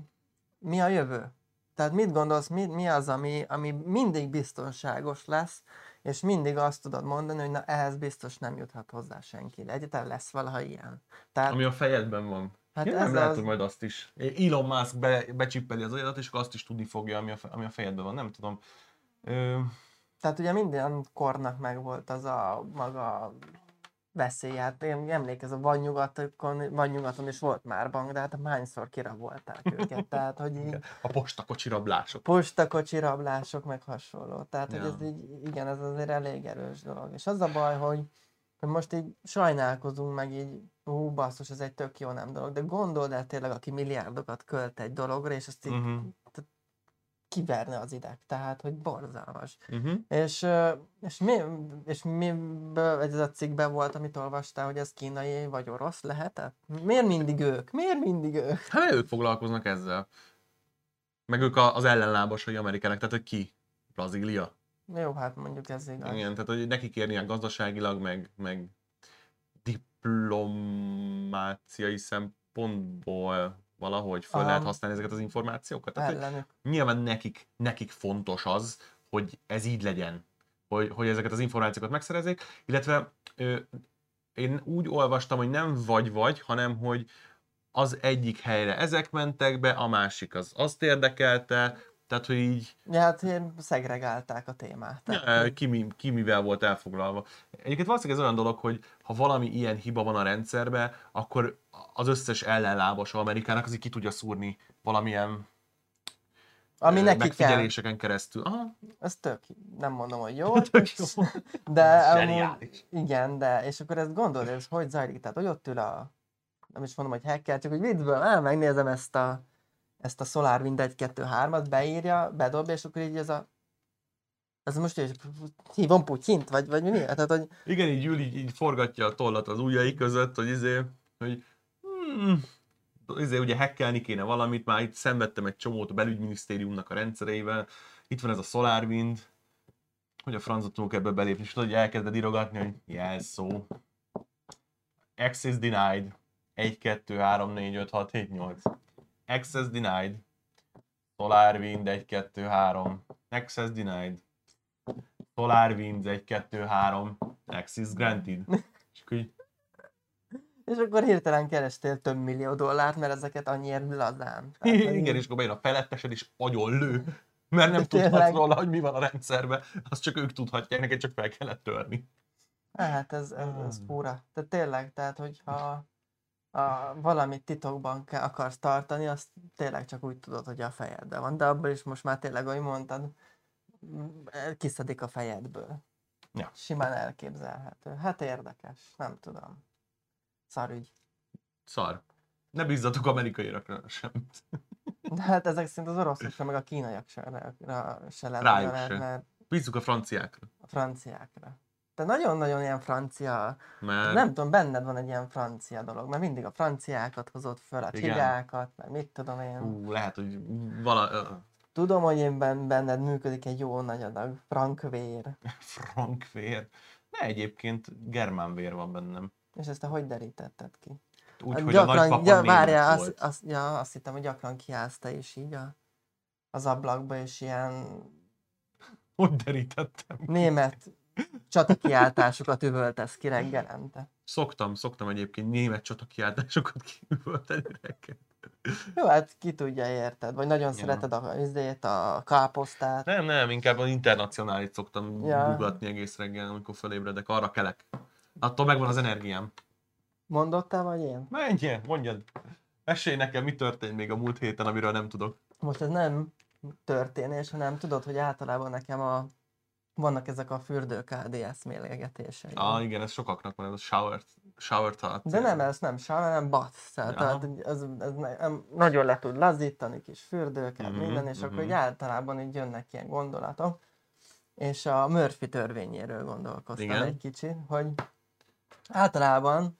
B: mi a jövő? Tehát mit gondolsz, mi, mi az, ami, ami mindig biztonságos lesz, és mindig azt tudod mondani, hogy na ehhez biztos nem juthat hozzá senki. De egyáltalán lesz valaha ilyen. Tehát,
A: Ami a fejedben van.
B: hát ez
A: nem lehet,
B: az,
A: hogy majd azt is. Elon Musk be, becsippeli az agyadat, és akkor azt is tudni fogja, ami a, ami a fejedben van. Nem tudom. Ö,
B: tehát ugye minden kornak megvolt az a maga veszély. Hát én emlékezem, van nyugaton, van nyugaton is volt már bank, de hát hányszor kirabolták őket. Tehát, hogy így,
A: a postakocsi rablások.
B: postakocsi rablások, meg hasonló. Tehát, hogy
A: Ja.
B: ez így, igen, ez azért elég erős dolog. És az a baj, hogy, hogy most így sajnálkozunk, meg így, hú, basszus, ez egy tök jó nem dolog, de gondold el tényleg, aki milliárdokat költ egy dologra, és azt így
A: Uh-huh.
B: Kiverne az ideg. Tehát, hogy borzalmas.
A: Uh-huh.
B: És, és, mi, és miből ez a cikkben volt, amit olvastál, hogy ez kínai vagy orosz lehetett? Miért mindig ők? Miért mindig ők?
A: Hát ők foglalkoznak ezzel. Meg ők a- az ellenlábasai Amerikának, tehát hogy ki? Brazília?
B: Jó, hát mondjuk ez igaz.
A: Igen, tehát hogy nekik érnie gazdaságilag, meg, meg diplomáciai szempontból valahogy föl
B: Aha.
A: lehet használni ezeket az információkat. Tehát, nyilván nekik, nekik fontos az, hogy ez így legyen, hogy, hogy ezeket az információkat megszerezzék, illetve ö, én úgy olvastam, hogy nem vagy-vagy, hanem hogy az egyik helyre ezek mentek be, a másik az azt érdekelte, tehát, hogy így
B: Ja, hát ilyen szegregálták a témát. Tehát,
A: Ja, ki, mi, ki mivel volt elfoglalva. Egyébként valószínűleg ez olyan dolog, hogy ha valami ilyen hiba van a rendszerben, akkor az összes ellenlábas Amerikának azért ki tudja szúrni valamilyen
B: ami neki kell.
A: megfigyeléseken keresztül. Aha,
B: Ez tök, nem mondom, hogy jó,
A: tök jó.
B: de amúgy, igen, de, és akkor ezt gondolod, ez hogy zajlik? Tehát, hogy ott ül a, nem is mondom, hogy hacker, csak hogy viccből, á, megnézem ezt a, ezt a SolarWind 1, 2, 3-at, beírja, bedobja, és akkor így ez a, ez most is hívom Putyint, vagy, vagy mi? Tehát, hogy
A: Igen, így ül, így, így forgatja a tollat az ujjai között, hogy izé, hogy hmm, izé ugye hackelni kéne valamit, már itt szenvedtem egy csomót a belügyminisztériumnak a rendszereivel, itt van ez a SolarWind, hogy a francot tudunk ebbe belépni, és tudod, hogy elkezded írogatni, hogy jelszó, access denied, 1, 2, 3, 4, 5, 6, 7, 8, access denied, SolarWind 1, 2, 3, access denied, SolarWinds 1, 2, 3, access granted. És akkor így,
B: és akkor hirtelen kerestél több millió dollárt, mert ezeket annyiért lazán. Tehát,
A: igen, és akkor bejön a felettesed, és agyon lő. Mert nem tudhatsz
B: tényleg.
A: róla, hogy mi van a rendszerben. Azt csak ők tudhatják, neked csak fel kellett törni.
B: Hát ez, ez, ez fura. Tehát tényleg, tehát hogyha a, valamit titokban kell, akarsz tartani, azt tényleg csak úgy tudod, hogy a fejedben van. De abból is most már tényleg, ahogy mondtad, m- kiszedik a fejedből.
A: Ja.
B: Simán elképzelhető. Hát érdekes, nem tudom. Szarügy.
A: Szar. Ne bízzatok amerikaiakra semmit.
B: De hát ezek szerint az oroszokra, meg a kínaiak se, se lenne
A: Rájuk
B: mert
A: Bízzuk a franciákra.
B: a franciákra. De nagyon-nagyon ilyen francia
A: Mert
B: Nem tudom, benned van egy ilyen francia dolog, mert mindig a franciákat hozott föl, a
A: Igen.
B: csigákat, meg mit tudom én.
A: ú, lehet, hogy vala,
B: Tudom, hogy én ben- benned működik egy jó nagy adag frankvér.
A: frank vér. De egyébként germán vér van bennem.
B: És ezt te hogy derítetted ki?
A: Úgyhogy
B: Hát
A: a nagypapa német
B: várjál,
A: volt.
B: azt, azt, ja, azt hittem, hogy gyakran kiállsz te is így a, az ablakba, és ilyen
A: Hogy derítettem?
B: német csatakiáltásokat üvöltesz ki reggelente.
A: Szoktam, szoktam egyébként német csatakiáltásokat kiüvölteni reggel.
B: Jó, hát ki tudja, érted? Vagy nagyon szereted a, izét, a káposztát.
A: Nem, nem, inkább az internacionálit szoktam
B: Ja.
A: ja. bugatni egész reggel, amikor felébredek, arra kelek. Attól megvan az energiám.
B: Mondott te vagy én?
A: Menj, mondjad. Mesélj nekem, mi történt még a múlt héten, amiről nem tudok.
B: Most ez nem történés, hanem tudod, hogy általában nekem a vannak ezek a fürdők ADS mélyegetései.
A: Ah, igen, ez sokaknak van, ez a shower, shower thought.
B: De nem, ez nem sár, hanem bath. Tehát, ez, ez ne- nem, nagyon le tud lazítani, kis fürdőket,
A: Mhm,
B: minden, és akkor
A: mhm.
B: így általában így jönnek ilyen gondolatok. És a Murphy törvényéről gondolkoztam
A: Igen.
B: egy kicsit, hogy általában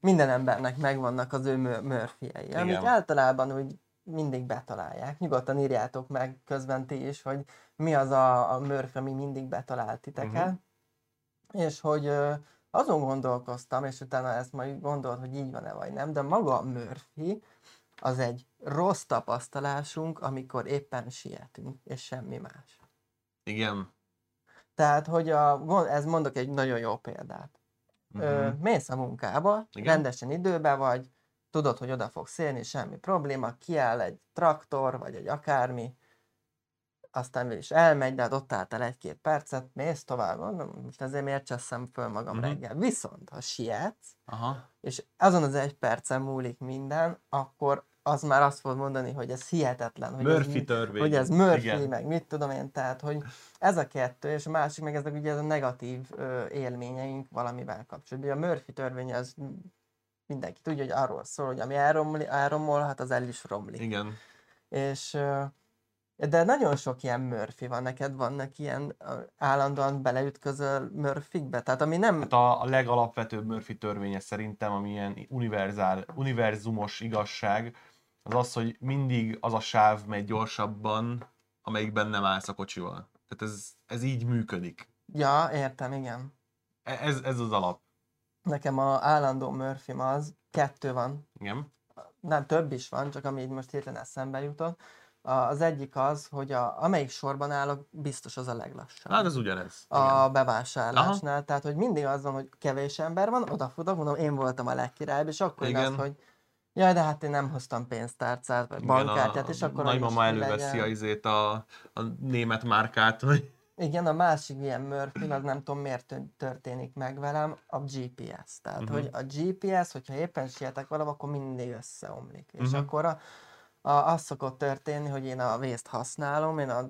B: minden embernek megvannak az ő Murphy-jei, amik általában úgy mindig betalálják. Nyugodtan írjátok meg közben ti is, hogy mi az a, a Murphy, ami mindig betalált titeket.
A: Mhm.
B: És hogy ö, azon gondolkoztam, és utána ezt majd gondolt, hogy így van-e vagy nem, de maga a Murphy az egy rossz tapasztalásunk, amikor éppen sietünk, és semmi más.
A: Igen.
B: Tehát, hogy a, ez mondok egy nagyon jó példát.
A: Mhm.
B: Ö, mész a munkába,
A: Igen.
B: rendesen időben vagy, tudod, hogy oda fogsz élni, semmi probléma, kiáll egy traktor, vagy egy akármi, aztán is elmegy, de hát ott álltál egy-két percet, mész tovább, mondom, most ezért miért cseszem föl magam
A: Mhm.
B: reggel. Viszont, ha sietsz,
A: Aha.
B: és azon az egy percen múlik minden, akkor az már azt fog mondani, hogy ez hihetetlen. Hogy
A: Murphy
B: ez,
A: törvény.
B: hogy ez Murphy,
A: Igen.
B: meg mit tudom én, tehát, hogy ez a kettő, és a másik meg ezek ugye ez a negatív ö, élményeink valamivel kapcsolatban. Ugye A Murphy törvény az mindenki tudja, hogy arról szól, hogy ami elromli, elromolhat, az el is romlik.
A: Igen.
B: És de nagyon sok ilyen Murphy van, neked vannak ilyen állandóan beleütközöl Murphykbe? Tehát ami nem...
A: Hát a, a legalapvetőbb Murphy törvénye szerintem, ami ilyen univerzál, univerzumos igazság, az az, hogy mindig az a sáv megy gyorsabban, amelyikben nem állsz a kocsival. Tehát ez, ez így működik.
B: Ja, értem, igen.
A: E- Ez, ez az alap.
B: Nekem a állandó murphy az, kettő van,
A: Igen.
B: nem több is van, csak ami így most hirtelen eszembe jutott. A- Az egyik az, hogy a, amelyik sorban állok, biztos az a leglassabb.
A: Hát ez ugyanez.
B: a bevásárlásnál, tehát hogy mindig az van, hogy kevés ember van, odafutok, mondom, én voltam a legkirálybb, és akkor
A: Igen.
B: az, hogy Jaj, de hát én nem hoztam pénztárcát, vagy bankkártyát, és akkor
A: nagymama
B: az is
A: előveszi a, izét a, a német márkát, hogy
B: Igen, a másik ilyen Murphy, az nem tudom miért történik meg velem, a GPS. Tehát, uh-huh. hogy a GPS, hogyha éppen sietek valahol, akkor mindig összeomlik. És
A: Mhm.
B: akkor a, a, az szokott történni, hogy én a vészt használom, én a,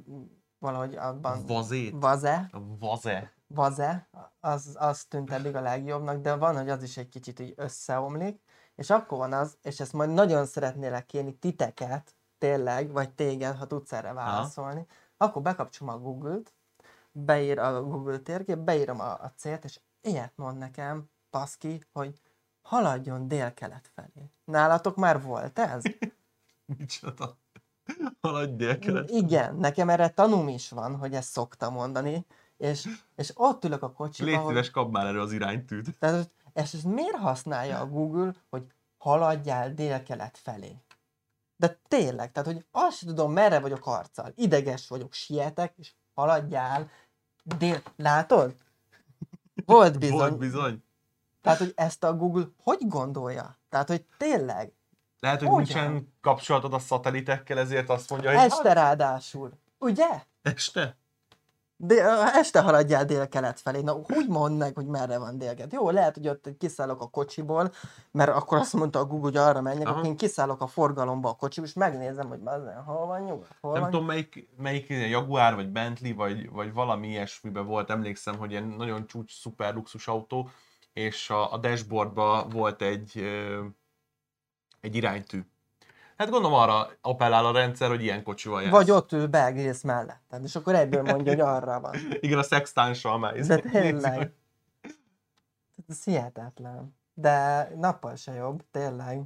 B: valahogy abban...
A: vazét,
B: Vaze,
A: a vaze.
B: vaze, az, az tűnt eddig a legjobbnak, de van, hogy az is egy kicsit így összeomlik, és akkor van az, és ezt majd nagyon szeretnélek kérni titeket, tényleg, vagy téged, ha tudsz erre válaszolni, akkor bekapcsolom a Google-t, beír a Google térkép, beírom a, a célt, és ilyet mond nekem, paszki, hogy haladjon dél-kelet felé. Nálatok már volt ez?
A: Micsoda. Haladj délkelet.
B: Igen, nekem erre tanúm is van, hogy ezt szokta mondani, és, és ott ülök a kocsiban,
A: Légy
B: hogy
A: szíves, kap már erre az iránytűt.
B: Tehát, hogy ezt, ezt miért használja a Google, hogy haladjál dél-kelet felé? De tényleg, tehát, hogy azt sem tudom, merre vagyok arccal. Ideges vagyok, sietek, és haladjál dél... Látod? Volt bizony.
A: Volt bizony.
B: Tehát, hogy ezt a Google hogy gondolja? Tehát, hogy tényleg,
A: Lehet, hogy
B: Hogyan?
A: nincsen kapcsolatod a szatelitekkel, ezért azt mondja, hogy
B: este ráadásul. Ugye?
A: este?
B: De este haladjál dél-kelet felé. Na, úgy mondd meg, hogy merre van délkelet. Jó, lehet, hogy ott kiszállok a kocsiból, mert akkor azt mondta a Google, hogy arra menjek,
A: Aha.
B: én kiszállok a forgalomba a kocsiból, és megnézem, hogy bazen, hol van nyugat, hol
A: Nem
B: van...
A: tudom, melyik, melyik Jaguar, vagy Bentley, vagy, vagy valami ilyesmiben volt, emlékszem, hogy ilyen nagyon csúcs, szuper luxus autó, és a, a dashboardban volt egy, egy iránytű. Hát gondolom arra appellál a rendszer, hogy ilyen kocsival jársz.
B: Vagy ott ül belgrész melletted, és akkor egyből mondja, hogy arra van.
A: Igen, a sextánssal már.
B: De tényleg. Ez hihetetlen. De nappal se jobb, tényleg.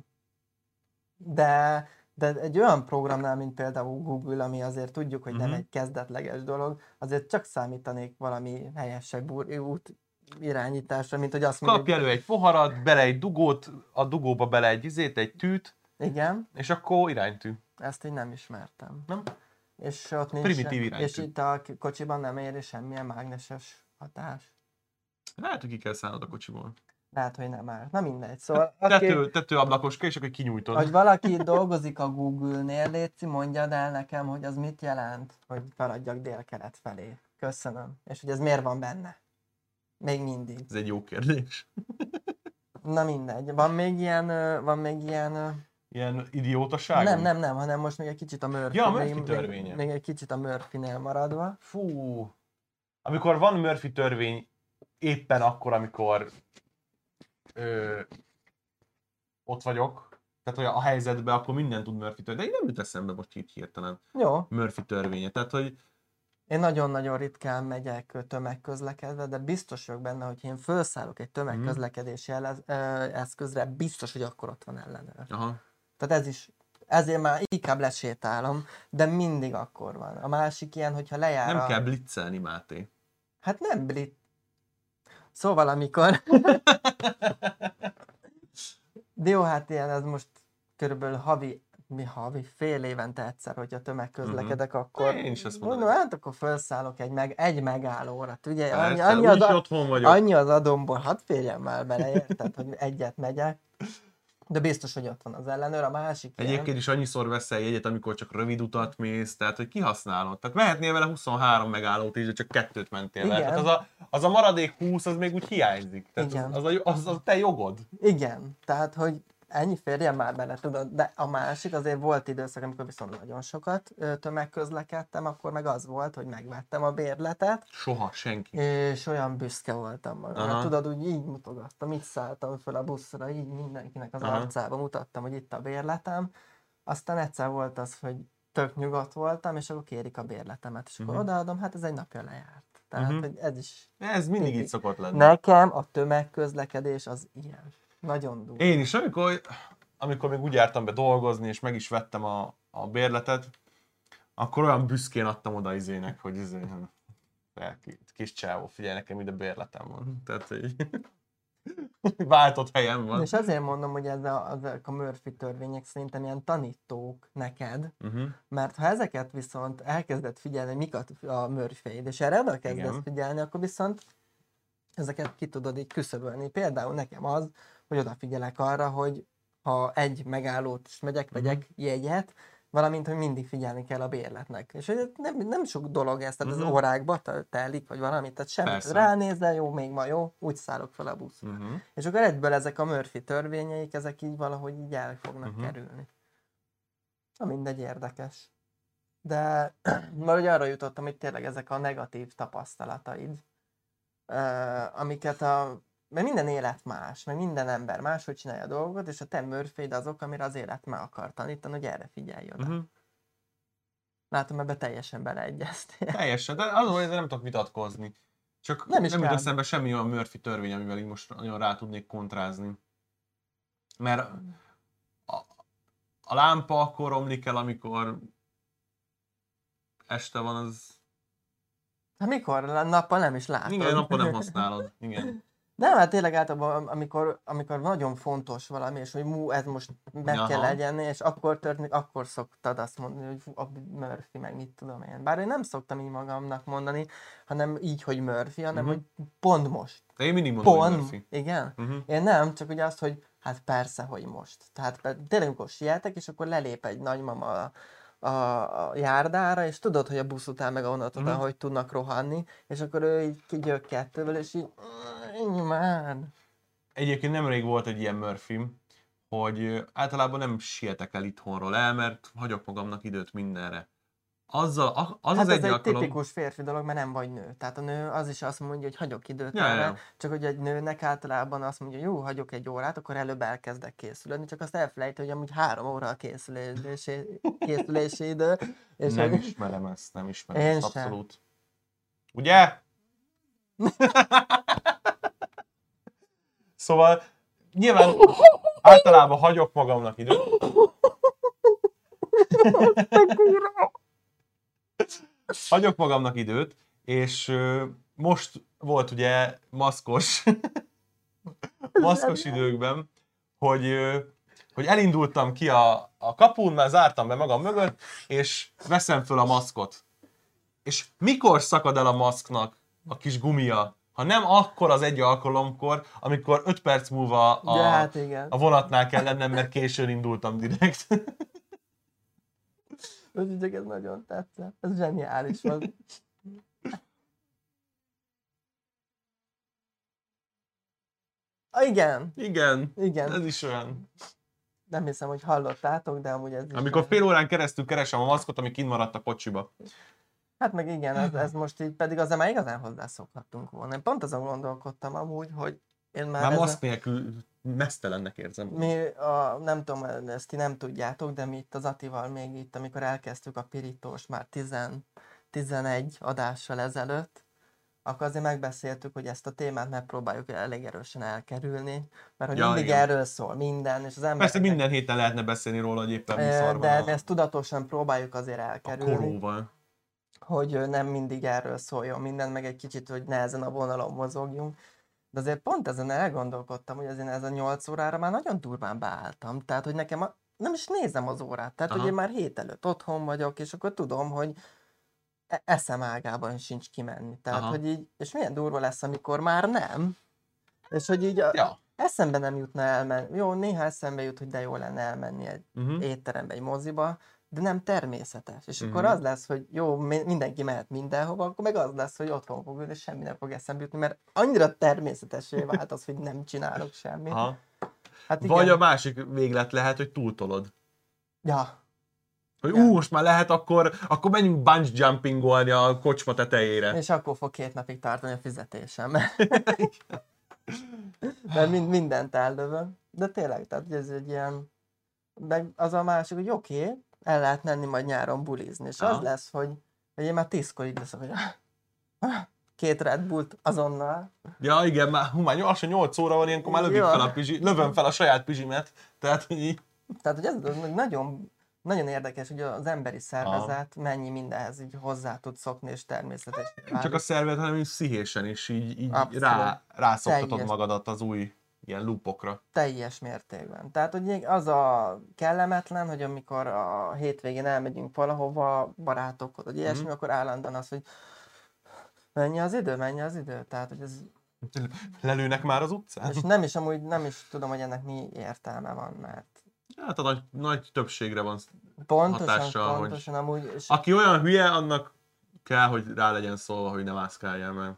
B: De, de egy olyan programnál, mint például Google, ami azért tudjuk, hogy nem
A: Mhm.
B: egy kezdetleges dolog, azért csak számítanék valami helyesebb út irányításra, mint hogy azt mondja,
A: Kapj elő egy poharat, bele egy dugót, a dugóba bele egy izét, egy tűt,
B: igen,
A: és akkor iránytű.
B: ezt én nem ismertem.
A: Nem?
B: És ott nincs,
A: Primitív iránytű.
B: és itt a kocsiban nem éri semmilyen mágneses hatás.
A: Lehet, hogy ki kell szállnod a kocsiból.
B: Lehet, hogy nem áll. Na mindegy. Szóval, aki-
A: Tető, tetőablakoska, és akkor kinyújtod.
B: Hogy valaki dolgozik a Google-nél, Léci, mondjad el nekem, hogy az mit jelent, hogy feladjak dél-kelet felé. Köszönöm. És hogy ez miért van benne? Még mindig.
A: Ez egy jó kérdés.
B: Na mindegy. Van még ilyen, van még ilyen...
A: Ilyen idiótaság?
B: Nem, nem, nem, hanem most még egy kicsit a Murphy.
A: Ja, a Murphy
B: még,
A: törvénye.
B: Még, még egy kicsit a Murphy-nél maradva.
A: Fú. Amikor van Murphy törvény éppen akkor, amikor ö, ott vagyok, tehát hogy a helyzetben, akkor minden tud Murphy törvény. De én nem jut eszembe most így hirtelen
B: Jó.
A: Murphy törvénye. Tehát, hogy
B: Én nagyon-nagyon ritkán megyek tömegközlekedve, de biztos vagyok benne, hogy én felszállok egy tömegközlekedési mm. eszközre, biztos, hogy akkor ott van ellenőr.
A: aha,
B: Tehát ez is, ezért már inkább lesétálom, de mindig akkor van. A másik ilyen, hogyha lejár
A: nem
B: a...
A: kell blitzelni, Máté.
B: Hát nem brit. Szóval amikor... de jó, hát ilyen, ez most körülbelül havi, mi havi, fél évente egyszer, hogyha tömegközlekedek, akkor...
A: Én is ezt
B: mondom,
A: mondom.
B: hát akkor felszállok egy, meg, egy megállóra, ugye? Annyi,
A: Persze,
B: annyi, az,
A: úgyis
B: a,
A: otthon vagyok.
B: annyi az adomból, hadd férjem már bele, érted, hogy egyet megyek. De biztos, hogy ott van az ellenőr, a másik ilyen-
A: Egyébként is annyiszor veszel jegyet, amikor csak rövid utat mész, tehát hogy kihasználod. Tehát mehetnél vele 23 megállót is, de csak kettőt mentél vele. Tehát az a, az a maradék 20, az még úgy hiányzik. Tehát
B: Igen.
A: Az, az, a, az, a te jogod.
B: Igen, tehát, hogy ennyi férjen már bele, tudod, de a másik azért volt időszak, amikor viszont nagyon sokat tömegközlekedtem, akkor meg az volt, hogy megvettem a bérletet,
A: Soha senki.
B: és olyan büszke voltam magamra.
A: Aha.
B: Tudod, úgy így mutogattam, így szálltam fel a buszra, így mindenkinek az
A: Aha.
B: arcába mutattam, hogy itt a bérletem. Aztán egyszer volt az, hogy tök nyugodt voltam, és akkor kérik a bérletemet, és akkor
A: Mhm.
B: odaadom, hát ez egy napja lejárt. Tehát,
A: Mhm.
B: hogy ez is...
A: Ez mindig
B: Mindig.
A: így szokott lenni.
B: Nekem a tömegközlekedés az ilyen. Nagyon durva.
A: Én is, amikor, amikor még úgy jártam be dolgozni, és meg is vettem a, a bérletet, akkor olyan büszkén adtam oda izének, hogy izé, kis csávó, figyelj, nekem ide bérletem van. Tehát, hogy váltott helyem van.
B: És azért mondom, hogy ez a, ezek a Murphy törvények szerintem ilyen tanítók neked,
A: Uh-huh.
B: mert ha ezeket viszont elkezded figyelni, mik a, a murphy és erre oda kezdesz
A: Igen.
B: figyelni, akkor viszont ezeket ki tudod így küszöbölni. Például nekem az, hogy odafigyelek arra, hogy ha egy megállót is megyek, vegyek jegyet, valamint, hogy mindig figyelni kell a bérletnek. És hogy nem, nem sok dolog ez, tehát
A: Mhm.
B: az órákba te- telik, vagy valami, tehát semmit.
A: Persze.
B: Ránézel, jó, még ma jó, úgy szállok fel a buszra.
A: Uh-huh.
B: És akkor egyből ezek a Murphy törvényeik, ezek így valahogy így el fognak
A: Mhm.
B: uh-huh. kerülni. Na mindegy, érdekes. De valahogy arra jutottam, hogy tényleg ezek a negatív tapasztalataid, amiket a... Mert minden élet más, meg minden ember máshogy csinálja a dolgot, és a te murphy azok, amire az élet meg akar tanítani, hogy erre figyelj oda. Uh-huh. Látom, ebbe teljesen beleegyeztél.
A: Teljesen, de azon, hogy nem tudok vitatkozni. Csak
B: Nem is
A: nem jut eszembe semmi olyan Murphy törvény, amivel így most nagyon rá tudnék kontrázni. Mert a, a lámpa akkor romlik el, amikor este van, az...
B: Hát mikor? Nappal nem is látod.
A: Igen, nappal nem használod. Igen.
B: Nem, hát tényleg általában, amikor, amikor nagyon fontos valami, és hogy mú, ez most meg
A: Aha.
B: kell legyen, és akkor történik, akkor szoktad azt mondani, hogy fú, a Murphy, meg mit tudom én. Bár én nem szoktam így magamnak mondani, hanem így, hogy Murphy, hanem
A: Mhm.
B: hogy pont most.
A: De én mindig mondom,
B: Pont.
A: Murphy.
B: Igen.
A: Uh-huh.
B: Én nem, csak ugye azt, hogy hát persze, hogy most. Tehát tényleg, amikor sietek, és akkor lelép egy nagymama a, a, a járdára, és tudod, hogy a busz után meg vonat után,
A: Mhm.
B: hogy tudnak rohanni, és akkor ő így kigyök kettővel, és így, "Nnyi már.
A: Egyébként nemrég volt egy ilyen Murphy, hogy általában nem sietek el itthonról el, mert hagyok magamnak időt mindenre. Azzal, az
B: hát
A: az
B: ez
A: egy
B: egy
A: alkalom...
B: tipikus férfi dolog, mert nem vagy nő. Tehát a nő az is azt mondja, hogy hagyok időt
A: Ja,
B: erre,
A: ja.
B: csak hogy egy nőnek általában azt mondja, jó, hagyok egy órát, akkor előbb elkezdek készülni, csak azt elfelejti, hogy amúgy három óra a készülési, készülési idő. És
A: nem
B: hogy-
A: ismerem ezt, nem ismerem
B: Én
A: ezt
B: sem.
A: abszolút. Ugye? szóval nyilván általában hagyok magamnak időt. hagyok magamnak időt, és most volt ugye maszkos, maszkos időkben, hogy, hogy elindultam ki a, a kapun, már zártam be magam mögött, és veszem föl a maszkot. És mikor szakad el a maszknak a kis gumia? Ha nem akkor az egy alkalomkor, amikor 5 perc múlva a,
B: Ja, hát igen.
A: a vonatnál kell lennem, mert későn indultam direkt.
B: Úgyhogy ez nagyon tetszett. Ez zseniális volt. Igen,
A: Igen,
B: igen.
A: ez is olyan.
B: Nem hiszem, hogy hallottátok, de amúgy ez
A: Amikor fél órán keresztül keresem a maszkot, ami kint maradt a kocsiba.
B: Hát meg igen, ez, ez most így, pedig azért már igazán hozzászokhattunk volna. Én pont azon gondolkodtam amúgy, hogy én már,
A: Már maszk nélkül mesztelennek érzem.
B: Mi, a, nem tudom, ezt ti nem tudjátok, de mi itt az Atival még itt, amikor elkezdtük a pirítós már 10, 11 adással ezelőtt, akkor azért megbeszéltük, hogy ezt a témát megpróbáljuk elég erősen elkerülni, mert hogy
A: Ja,
B: mindig
A: igen.
B: erről szól minden, és az ember...
A: Persze minden héten lehetne beszélni róla, hogy éppen mi szar
B: de,
A: a,
B: ezt tudatosan próbáljuk azért
A: a
B: elkerülni,
A: koróval.
B: Hogy nem mindig erről szóljon minden, meg egy kicsit, hogy ne ezen a vonalon mozogjunk. De azért pont ezen elgondolkodtam, hogy azért ez a 8 órára már nagyon durván beálltam. Tehát, hogy nekem a, nem is nézem az órát. Tehát, hogy
A: Aha.
B: én már hét előtt otthon vagyok, és akkor tudom, hogy e- eszem ágában sincs kimenni. Tehát,
A: Aha.
B: hogy így, és milyen durva lesz, amikor már nem. És hogy így a,
A: Ja.
B: eszembe nem jutna elmenni. Jó, néha eszembe jut, hogy de jó lenne elmenni egy
A: Uh-huh.
B: étterembe, egy moziba, de nem természetes. És akkor
A: Mhm.
B: az lesz, hogy jó, mi- mindenki mehet mindenhova, akkor meg az lesz, hogy otthon fog ülni, és semmi nem fog eszembe jutni, mert annyira természetesé vált az, hogy nem csinálok semmit.
A: Aha.
B: Hát igen.
A: Vagy a másik véglet lehet, hogy túltolod.
B: Ja,
A: Hogy
B: Ja.
A: ú, most már lehet, akkor, akkor menjünk bungee jumpingolni a kocsma tetejére.
B: és akkor fog két napig tartani a fizetésem. mert mind, mindent eldövöm. De tényleg, tehát ez egy ilyen... Meg az a másik, hogy oké, okay, el lehet menni majd nyáron bulizni, és az
A: Aha.
B: lesz, hogy, hogy én már tízkorig leszek, hogy két Red Bullt azonnal,
A: Ja, igen, már, hú, már lassan 8 óra van, ilyenkor már lövik
B: Ja.
A: fel a pizsi, lövöm fel a saját pizsimet. Tehát, hogy így,
B: Tehát, hogy ez az nagyon, nagyon érdekes, hogy az emberi szervezet mennyi mindenhez így hozzá tud szokni, és természetes.
A: nem csak a szervet, hanem így pszichésen is így, így
B: Abszolút.
A: rá, rászoktatod
B: Teljes.
A: magadat az új ilyen lupokra.
B: Teljes mértékben. Tehát, hogy még az a kellemetlen, hogy amikor a hétvégén elmegyünk valahova, barátokhoz, vagy ilyesmi,
A: Mhm.
B: akkor állandóan az, hogy mennyi az idő, mennyi az idő. Tehát, hogy ez,
A: Lelőnek már az utcán?
B: és nem is amúgy nem is tudom, hogy ennek mi értelme van, mert
A: Hát a nagy, nagy többségre van.
B: Pontosan,
A: hatással, hogy-
B: pontosan amúgy. És
A: Aki olyan hülye, annak kell, hogy rá legyen szólva, hogy ne mászkáljál meg.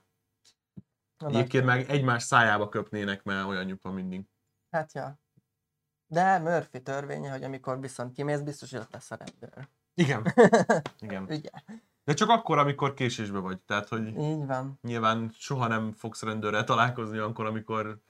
B: A nagy-
A: Egyébként meg egymás szájába köpnének, mert olyan nyupa mindig.
B: Hát ja. De Murphy törvénye, hogy amikor viszont kimész, biztos, ott lesz a rendőr.
A: Igen. Igen.
B: Ugye?
A: De csak akkor, amikor késésbe vagy. Tehát, hogy
B: Így van.
A: nyilván soha nem fogsz rendőrrel találkozni akkor, amikor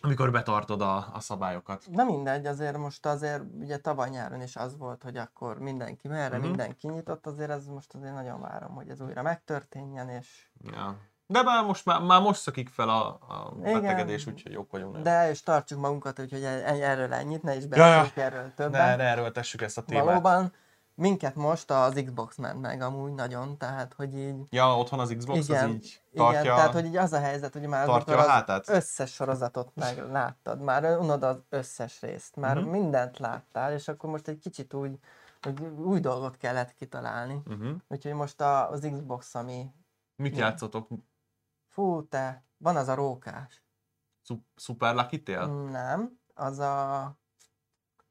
A: amikor betartod a, a szabályokat.
B: Na mindegy, azért most azért ugye tavaly nyáron is az volt, hogy akkor mindenki merre, uh-huh. mindenki nyitott, azért ez most azért nagyon várom, hogy ez újra megtörténjen, és
A: Ja. De már most, már, már most szakik fel a, a
B: Igen.
A: betegedés, úgyhogy jók vagyunk. nagyon.
B: de és tartsuk magunkat, úgyhogy e- erről ennyit, ne is
A: Ja, ja.
B: beszéljünk erről többet.
A: ne, ne erőltessük ezt a témát.
B: Valóban, minket most az Xbox ment meg amúgy nagyon, tehát hogy így
A: Ja, otthon az Xbox
B: igen,
A: az így tartja,
B: igen, tehát hogy így az a helyzet, hogy már
A: tartja a
B: az
A: hátát.
B: összes sorozatot megláttad, már unod az összes részt, már uh-huh. mindent láttál, és akkor most egy kicsit úgy, hogy új dolgot kellett kitalálni.
A: Uh-huh.
B: Úgyhogy most a, az Xbox, ami,
A: Mit játszotok?
B: Fú te, van az a rókás.
A: Su- Super Lucky Tail?
B: Nem, az a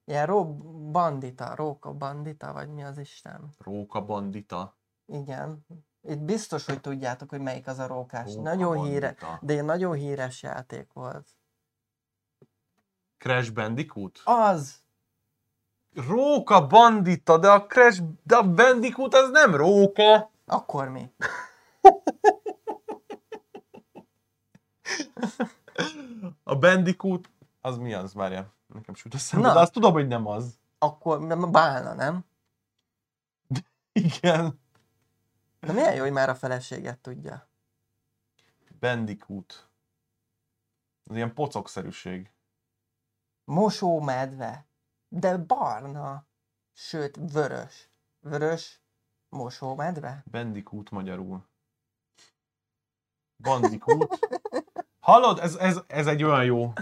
B: ilyen ró bandita, róka bandita, vagy mi az Isten.
A: Róka Bandita.
B: Igen. Itt biztos, hogy tudjátok, hogy melyik az a rókás.
A: Róka
B: nagyon híre, de egy nagyon híres játék volt.
A: Crash Bandicoot?
B: Az!
A: Róka Bandita, de a Crash, de a Bandicoot az nem róka.
B: Akkor mi?
A: A Bandicoot, az mi az, várjál? Nekem süt a szembe,
B: Na.
A: de azt tudom, hogy nem az.
B: Akkor nem, bálna, nem?
A: Igen.
B: De milyen jó, hogy már a feleséget tudja.
A: Bandicoot. Az ilyen pocokszerűség.
B: Mosómedve. De barna. Sőt, vörös. Vörös mosómedve?
A: Bandicoot magyarul. Bandicoot. Hallod? Ez, ez, ez egy olyan jó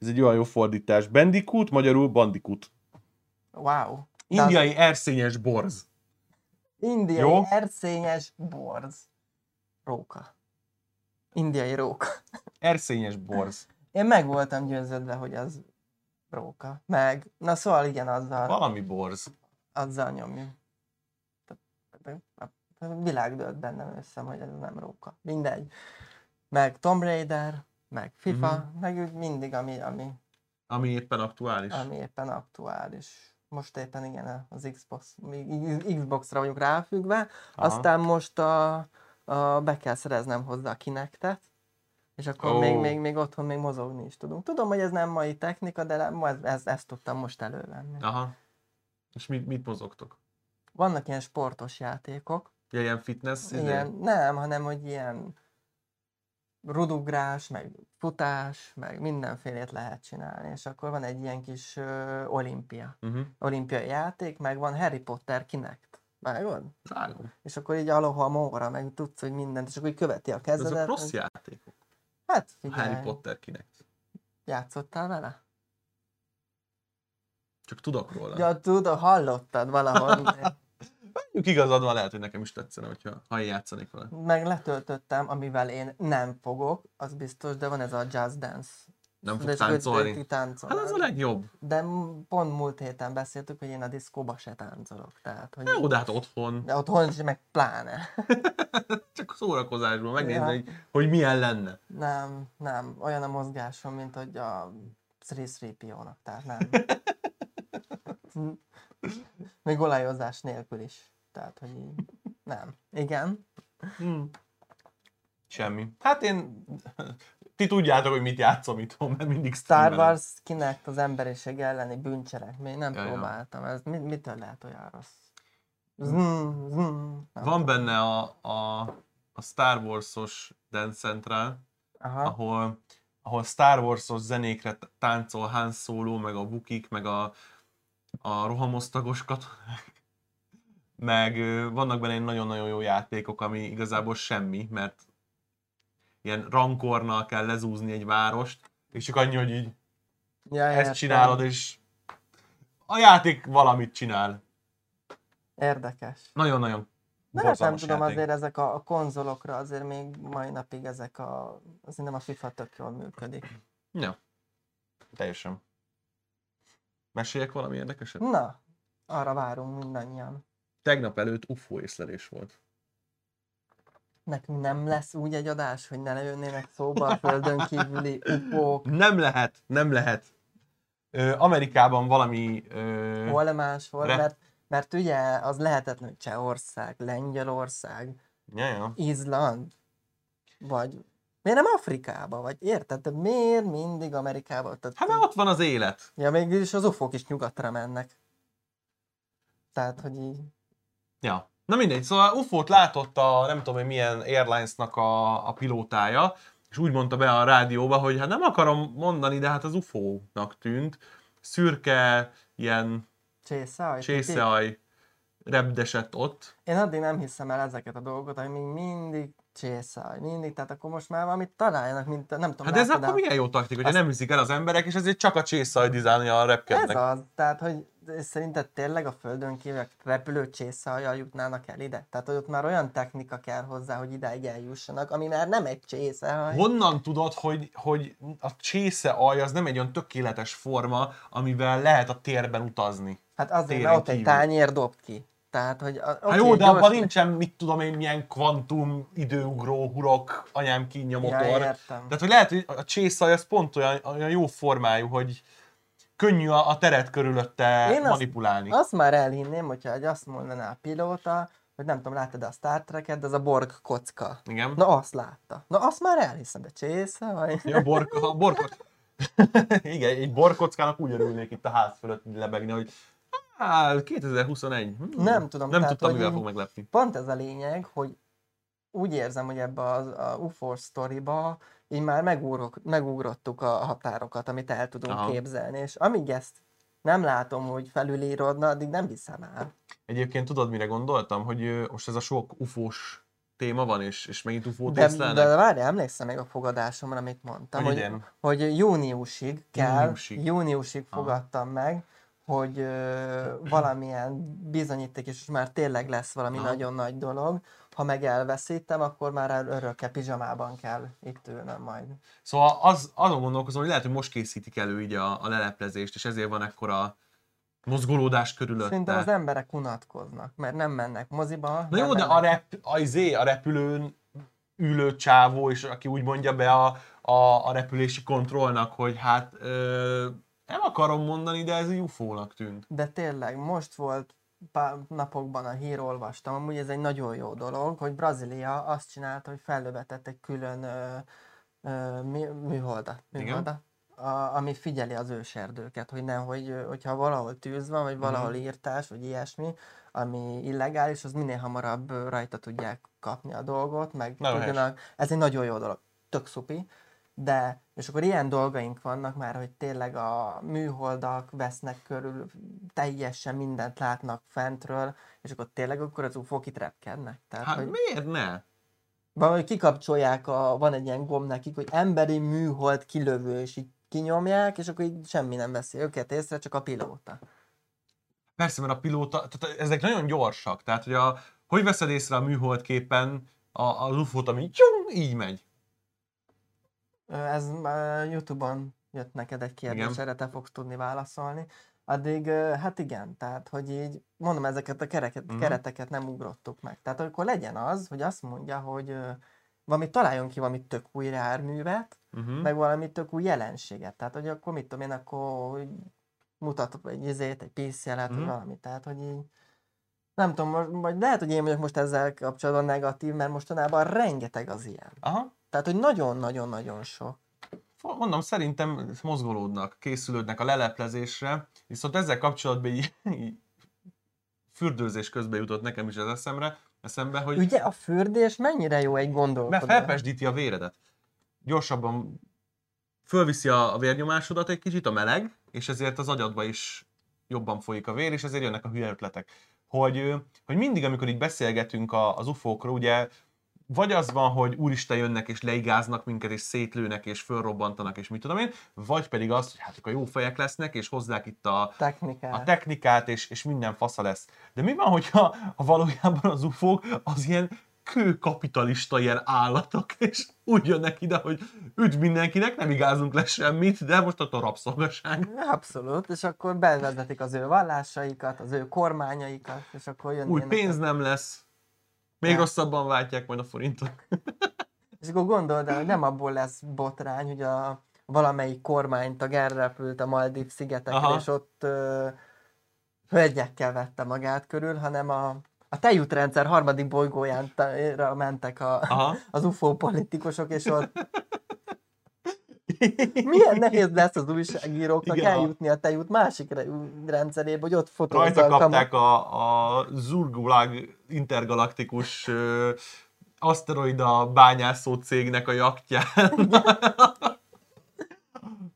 A: ez egy olyan jó fordítás. Bandicoot, magyarul Bandicoot.
B: Wow.
A: Indiai erszényes borz.
B: Indiai
A: Jó.
B: erszényes borz. Róka. Indiai róka.
A: Erszényes borz.
B: Én meg voltam győződve, hogy az róka. Meg, na szóval igen, azzal,
A: Valami borz.
B: azzal nyomjuk. Tehát, A világ dölt bennem összem, hogy ez nem róka. Mindegy. Meg Tomb Raider, meg FIFA,
A: Mhm.
B: meg mindig, ami, ami,
A: Ami éppen aktuális.
B: ami éppen aktuális. Most éppen igen, az Xbox, Xbox-ra vagyunk ráfüggve,
A: Aha.
B: aztán most a, a, be kell szereznem hozzá a Kinectet, és akkor
A: Ó.
B: még, még, még otthon még mozogni is tudunk. Tudom, hogy ez nem mai technika, de le- ez, ez, ezt tudtam most elővenni.
A: Aha. És mit, mit mozogtok?
B: Vannak ilyen sportos játékok,
A: Ja, ilyen fitness? izé?
B: ilyen, nem, hanem hogy ilyen rudugrás, meg futás, meg mindenfélét lehet csinálni, és akkor van egy ilyen kis ö, olimpia,
A: Uh-huh.
B: olimpiai játék, meg van Harry Potter Kinect. Vágod?
A: Vágom.
B: És akkor így aloha móra, meg tudsz, hogy mindent, és akkor így követi a
A: De Ezek
B: kezedet.
A: rossz játékok.
B: Hát figyelj,
A: Harry Potter kinek?
B: játszottál vele?
A: Csak tudok róla.
B: Ja, tudom, hallottad valahol.
A: Mondjuk igazad van, lehet, hogy nekem is tetszene, hogyha, ha én játszanék vele.
B: meg letöltöttem, amivel én nem fogok, az biztos, de van ez a Jazz Dance.
A: Nem
B: De
A: fog
B: akkor
A: táncolni.
B: ti táncolnak.
A: Hát ez a legjobb.
B: De pont múlt héten beszéltük, hogy én a diszkóba se táncolok. Tehát, hogy
A: Jó, de hát otthon.
B: de otthon is meg pláne.
A: Csak szórakozásból megnézni,
B: Ja.
A: hogy, hogy milyen lenne.
B: Nem, nem. Olyan a mozgásom, mint hogy a 3 nak tehát nem. Még olajozás nélkül is. Tehát, hogy így, nem. Igen.
A: Hmm. Semmi. Hát én... Ti tudjátok, hogy mit játszom itthon, mert mindig
B: Star. Wars kinek az emberiség elleni bűncselekmény, nem
A: Ja,
B: próbáltam. Ez mit, mitől lehet olyan rossz? Zn, zn, nem
A: Van
B: tudom.
A: benne a, a, a Star Wars-os Dance Central,
B: Aha.
A: ahol, ahol Star Wars-os zenékre táncol Han Solo, meg a Wookiee, meg a, a rohamosztagos katonák. Meg vannak benne nagyon-nagyon jó játékok, ami igazából semmi, mert ilyen rankornal kell lezúzni egy várost, és csak annyi, hogy így
B: Ja,
A: ezt
B: értem.
A: csinálod, és a játék valamit csinál.
B: Érdekes.
A: Nagyon-nagyon
B: De hát nem tudom,
A: játék.
B: azért ezek a, a konzolokra azért még mai napig ezek a... Azért nem a FIFA tök jól működik.
A: Ja, teljesen. Meséljek valami érdekeset?
B: Na, arra várunk mindannyian.
A: Tegnap előtt UFO észlelés volt.
B: Nekünk nem lesz úgy egy adás, hogy ne jönnének szóba a földön kívüli ufók,
A: Nem lehet, nem lehet. Ö, Amerikában valami... Ö,
B: hol máshol,
A: Re-
B: mert, mert ugye az lehetetlen, hogy Csehország, Lengyelország,
A: ja, ja.
B: Izland, vagy miért nem Afrikába, vagy érted? De miért mindig Amerikába? Tehát,
A: Hát mert ott van az élet.
B: ja, mégis az ufók is nyugatra mennek. Tehát, hogy így...
A: Ja. Na mindegy, szóval UFO-t látott a nem tudom én milyen Airlines-nak a, a pilótája, és úgy mondta be a rádióba, hogy hát nem akarom mondani, de hát az UFO-nak tűnt. Szürke, ilyen
B: Csészaj?
A: csészaj repdesett ott.
B: Én addig nem hiszem el ezeket a dolgokat, még mindig csészaj, mindig, tehát akkor most már valamit találjanak, mint nem tudom,
A: Hát ez akkor
B: a-
A: milyen jó taktika,
B: Azt-
A: nem hiszik el az emberek, és ezért csak a csészaj dizájnja repkednek.
B: Ez az, tehát hogy szerinted tényleg a földön kívül repülő csészajjal jutnának el ide? Tehát, hogy ott már olyan technika kell hozzá, hogy idáig eljussanak, ami már nem egy csészehaj.
A: Honnan tudod, hogy, hogy a csésze alj az nem egy olyan tökéletes forma, amivel lehet a térben utazni?
B: Hát azért, mert ott egy
A: kívül.
B: tányér dobt ki. Tehát, hogy... A,
A: Hát
B: oké,
A: jó, de
B: gyors-
A: abban nincsen, mit tudom én, milyen kvantum, időugró, hurok, anyám kínja
B: Ja,
A: motor.
B: értem.
A: Tehát, hogy lehet, hogy a csészaj az pont olyan, olyan jó formájú, hogy könnyű a, a teret körülötte
B: Én azt-
A: manipulálni.
B: Azt már elhinném, hogyha egy azt mondaná a pilóta, hogy nem tudom, láttad a Star Trek-et, de az a Borg kocka.
A: Igen.
B: Na azt látta. Na azt már elhiszem, de csészehaj.
A: Ja, borka, a borkot. Igen, egy borkockának úgy örülnék itt a ház fölött lebegni, hogy á, 2021. Hm,
B: Nem tudom,
A: Nem
B: tehát,
A: tudtam, mivel fog meglepni.
B: Pont ez a lényeg, hogy úgy érzem, hogy ebbe az a UFO sztoriba így már megugrok, megugrottuk a határokat, amit el tudunk
A: Aha.
B: Képzelni, és amíg ezt nem látom, hogy felülírodna, addig nem hiszem el.
A: Egyébként tudod, mire gondoltam? Hogy most ez a sok ufós téma van, és, és megint ufót
B: De,
A: észlelnek?
B: de várj, emlékszem még a fogadásomra, amit mondtam,
A: Hogy
B: hogy, hogy júniusig kell,
A: Júniusig.
B: júniusig
A: Aha.
B: fogadtam meg, hogy ö, valamilyen bizonyíték, és már tényleg lesz valami
A: Aha.
B: nagyon nagy dolog. Ha meg elveszítem, akkor már örökké pizsamában kell itt ülnöm majd.
A: Szóval az, azon gondolkozom, hogy lehet, hogy most készítik elő így a, a leleplezést, és ezért van ekkora mozgolódás körülötte.
B: Szerintem az emberek unatkoznak, mert nem mennek moziba.
A: Na jó,
B: nem
A: de
B: mennek-
A: a, rep, a, izé, a repülőn ülő csávó, és aki úgy mondja be a, a, a repülési kontrollnak, hogy hát ö, nem akarom mondani, de ez UFO-nak tűnt.
B: De tényleg, most volt pár napokban a hír, olvastam, amúgy ez egy nagyon jó dolog, hogy Brazília azt csinálta, hogy fellövetett egy külön ö, ö, mű, műholdat, műholdat a, ami figyeli az őserdőket, hogy nem, hogy, hogyha valahol tűz van, vagy valahol
A: Mhm.
B: írtás, vagy ilyesmi, ami illegális, az minél hamarabb rajta tudják kapni a dolgot, meg
A: Nagyon
B: tudjanak, ez egy nagyon jó dolog, tök szupi, de, és akkor ilyen dolgaink vannak már, hogy tényleg a műholdak vesznek körül, teljesen mindent látnak fentről, és akkor tényleg akkor az UFO-k itt repkednek. Tehát,
A: Hát
B: hogy
A: miért ne?
B: valahogy kikapcsolják, a, van egy ilyen gomb nekik, hogy emberi műhold kilövő, és így kinyomják, és akkor így semmi nem veszi őket észre, csak a pilóta.
A: Persze, mert a pilóta, tehát ezek nagyon gyorsak, tehát hogy, a, hogy veszed észre a műhold képen a, az UFO-t, ami tyung, így megy.
B: Ez Youtube-on jött neked egy kérdés,
A: Igen.
B: erre te fogsz tudni válaszolni. Addig, hát igen, tehát, hogy így, mondom, ezeket a kereket,
A: Mhm.
B: kereteket nem ugrottuk meg. Tehát akkor legyen az, hogy azt mondja, hogy valami, találjon ki valami tök új járművet,
A: Uh-huh.
B: meg valami tök új jelenséget. Tehát, hogy akkor mit tudom én, akkor mutatok egy izét, egy pészjelet,
A: Mhm.
B: vagy valami. Tehát, hogy így, nem tudom, vagy lehet, hogy én vagyok most ezzel kapcsolatban negatív, mert mostanában rengeteg az ilyen.
A: Aha.
B: Tehát, hogy nagyon-nagyon-nagyon sok.
A: Mondom, szerintem mozgolódnak, készülődnek a leleplezésre, viszont ezzel kapcsolatban így, így fürdőzés közben jutott nekem is az eszemre, eszembe, hogy
B: Ugye a fürdés mennyire jó egy
A: mert
B: gondolkodás?
A: felpesdíti a véredet. Gyorsabban fölviszi a vérnyomásodat egy kicsit a meleg, és ezért az agyadba is jobban folyik a vér, és ezért jönnek a hülye ötletek. Hogy, hogy mindig, amikor így beszélgetünk az ufókról, ugye vagy az van, hogy úristen jönnek és leigáznak minket, és szétlőnek, és fölrobbantanak, és mit tudom én, vagy pedig az, hogy hát ők a jó fejek lesznek, és hozzák itt a,
B: Technikát.
A: a technikát, és, és minden fasza lesz. De mi van, hogyha ha valójában az ufók az ilyen kőkapitalista ilyen állatok, és úgy jönnek ide, hogy üdv mindenkinek, nem igázunk le semmit, de most ott a rabszolgaság.
B: Abszolút, és akkor bevezetik az ő vallásaikat, az ő kormányaikat, és akkor jön
A: Új pénz nem lesz. Még
B: Ja.
A: rosszabban váltják majd a forintot.
B: És akkor gondold el, hogy nem abból lesz botrány, hogy a valamelyik kormánytag elrepült a Maldív szigetekre,
A: Aha.
B: és ott ö, hölgyekkel vette magát körül, hanem a, a tejútrendszer harmadik bolygóján mentek a,
A: Aha.
B: az UFO politikusok, és ott milyen nehéz lesz az újságíróknak
A: Igen, a-
B: eljutni a tejút másik re- rendszerébe, hogy ott
A: Rajta
B: fotózzal
A: kapták a, a Zurgulag intergalaktikus ö, aszteroida bányászó cégnek a jaktján.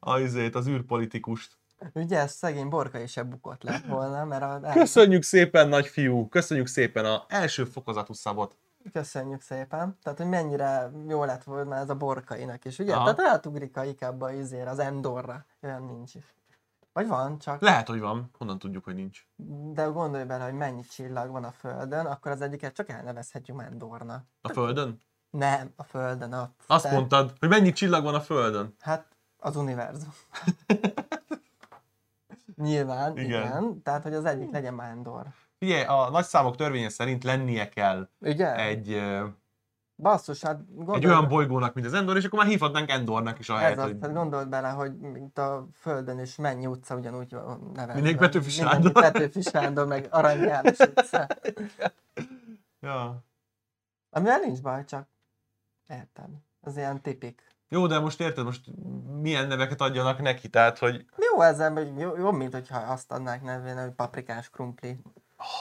A: Azért, az űrpolitikust.
B: Ugye ez szegény Borka is bukott lett volna, mert a,
A: Köszönjük szépen, nagyfiú! Köszönjük szépen a első fokozatú szabot.
B: Köszönjük szépen. Tehát, hogy mennyire jó lett volna ez a borkainak is, ugye?
A: Aha.
B: Tehát átugrik a ikába izére, az Endorra. Olyan nincs is. Vagy van, csak...
A: Lehet, hogy van. Honnan tudjuk, hogy nincs?
B: De gondolj bele, hogy mennyi csillag van a Földön, akkor az egyiket csak elnevezhetjük Endornak.
A: A Földön?
B: Nem, a Földön ott.
A: Azt
B: Te-
A: mondtad, hogy mennyi csillag van a Földön.
B: Hát, az univerzum. Nyilván,
A: Igen.
B: igen. Tehát, hogy az egyik legyen Endor.
A: Figyelj, a nagy számok törvénye szerint lennie kell
B: Ugye?
A: egy,
B: Basszus, hát gondolj...
A: egy olyan bolygónak, mint az Endor, és akkor már hívhatnánk Endornak is a
B: Ez
A: helyet,
B: az,
A: hogy
B: tehát gondold bele, hogy mint a Földön is mennyi utca ugyanúgy nevezve.
A: Mindig Petőfi Sándor.
B: Petőfi Sándor, meg Arany János utca.
A: Ja.
B: Amivel nincs baj, csak érted. Az ilyen tipik.
A: Jó, de most érted, most milyen neveket adjanak neki, tehát, hogy
B: Jó ezzel, jobb, mint hogyha azt adnák nevén, hogy paprikás krumpli.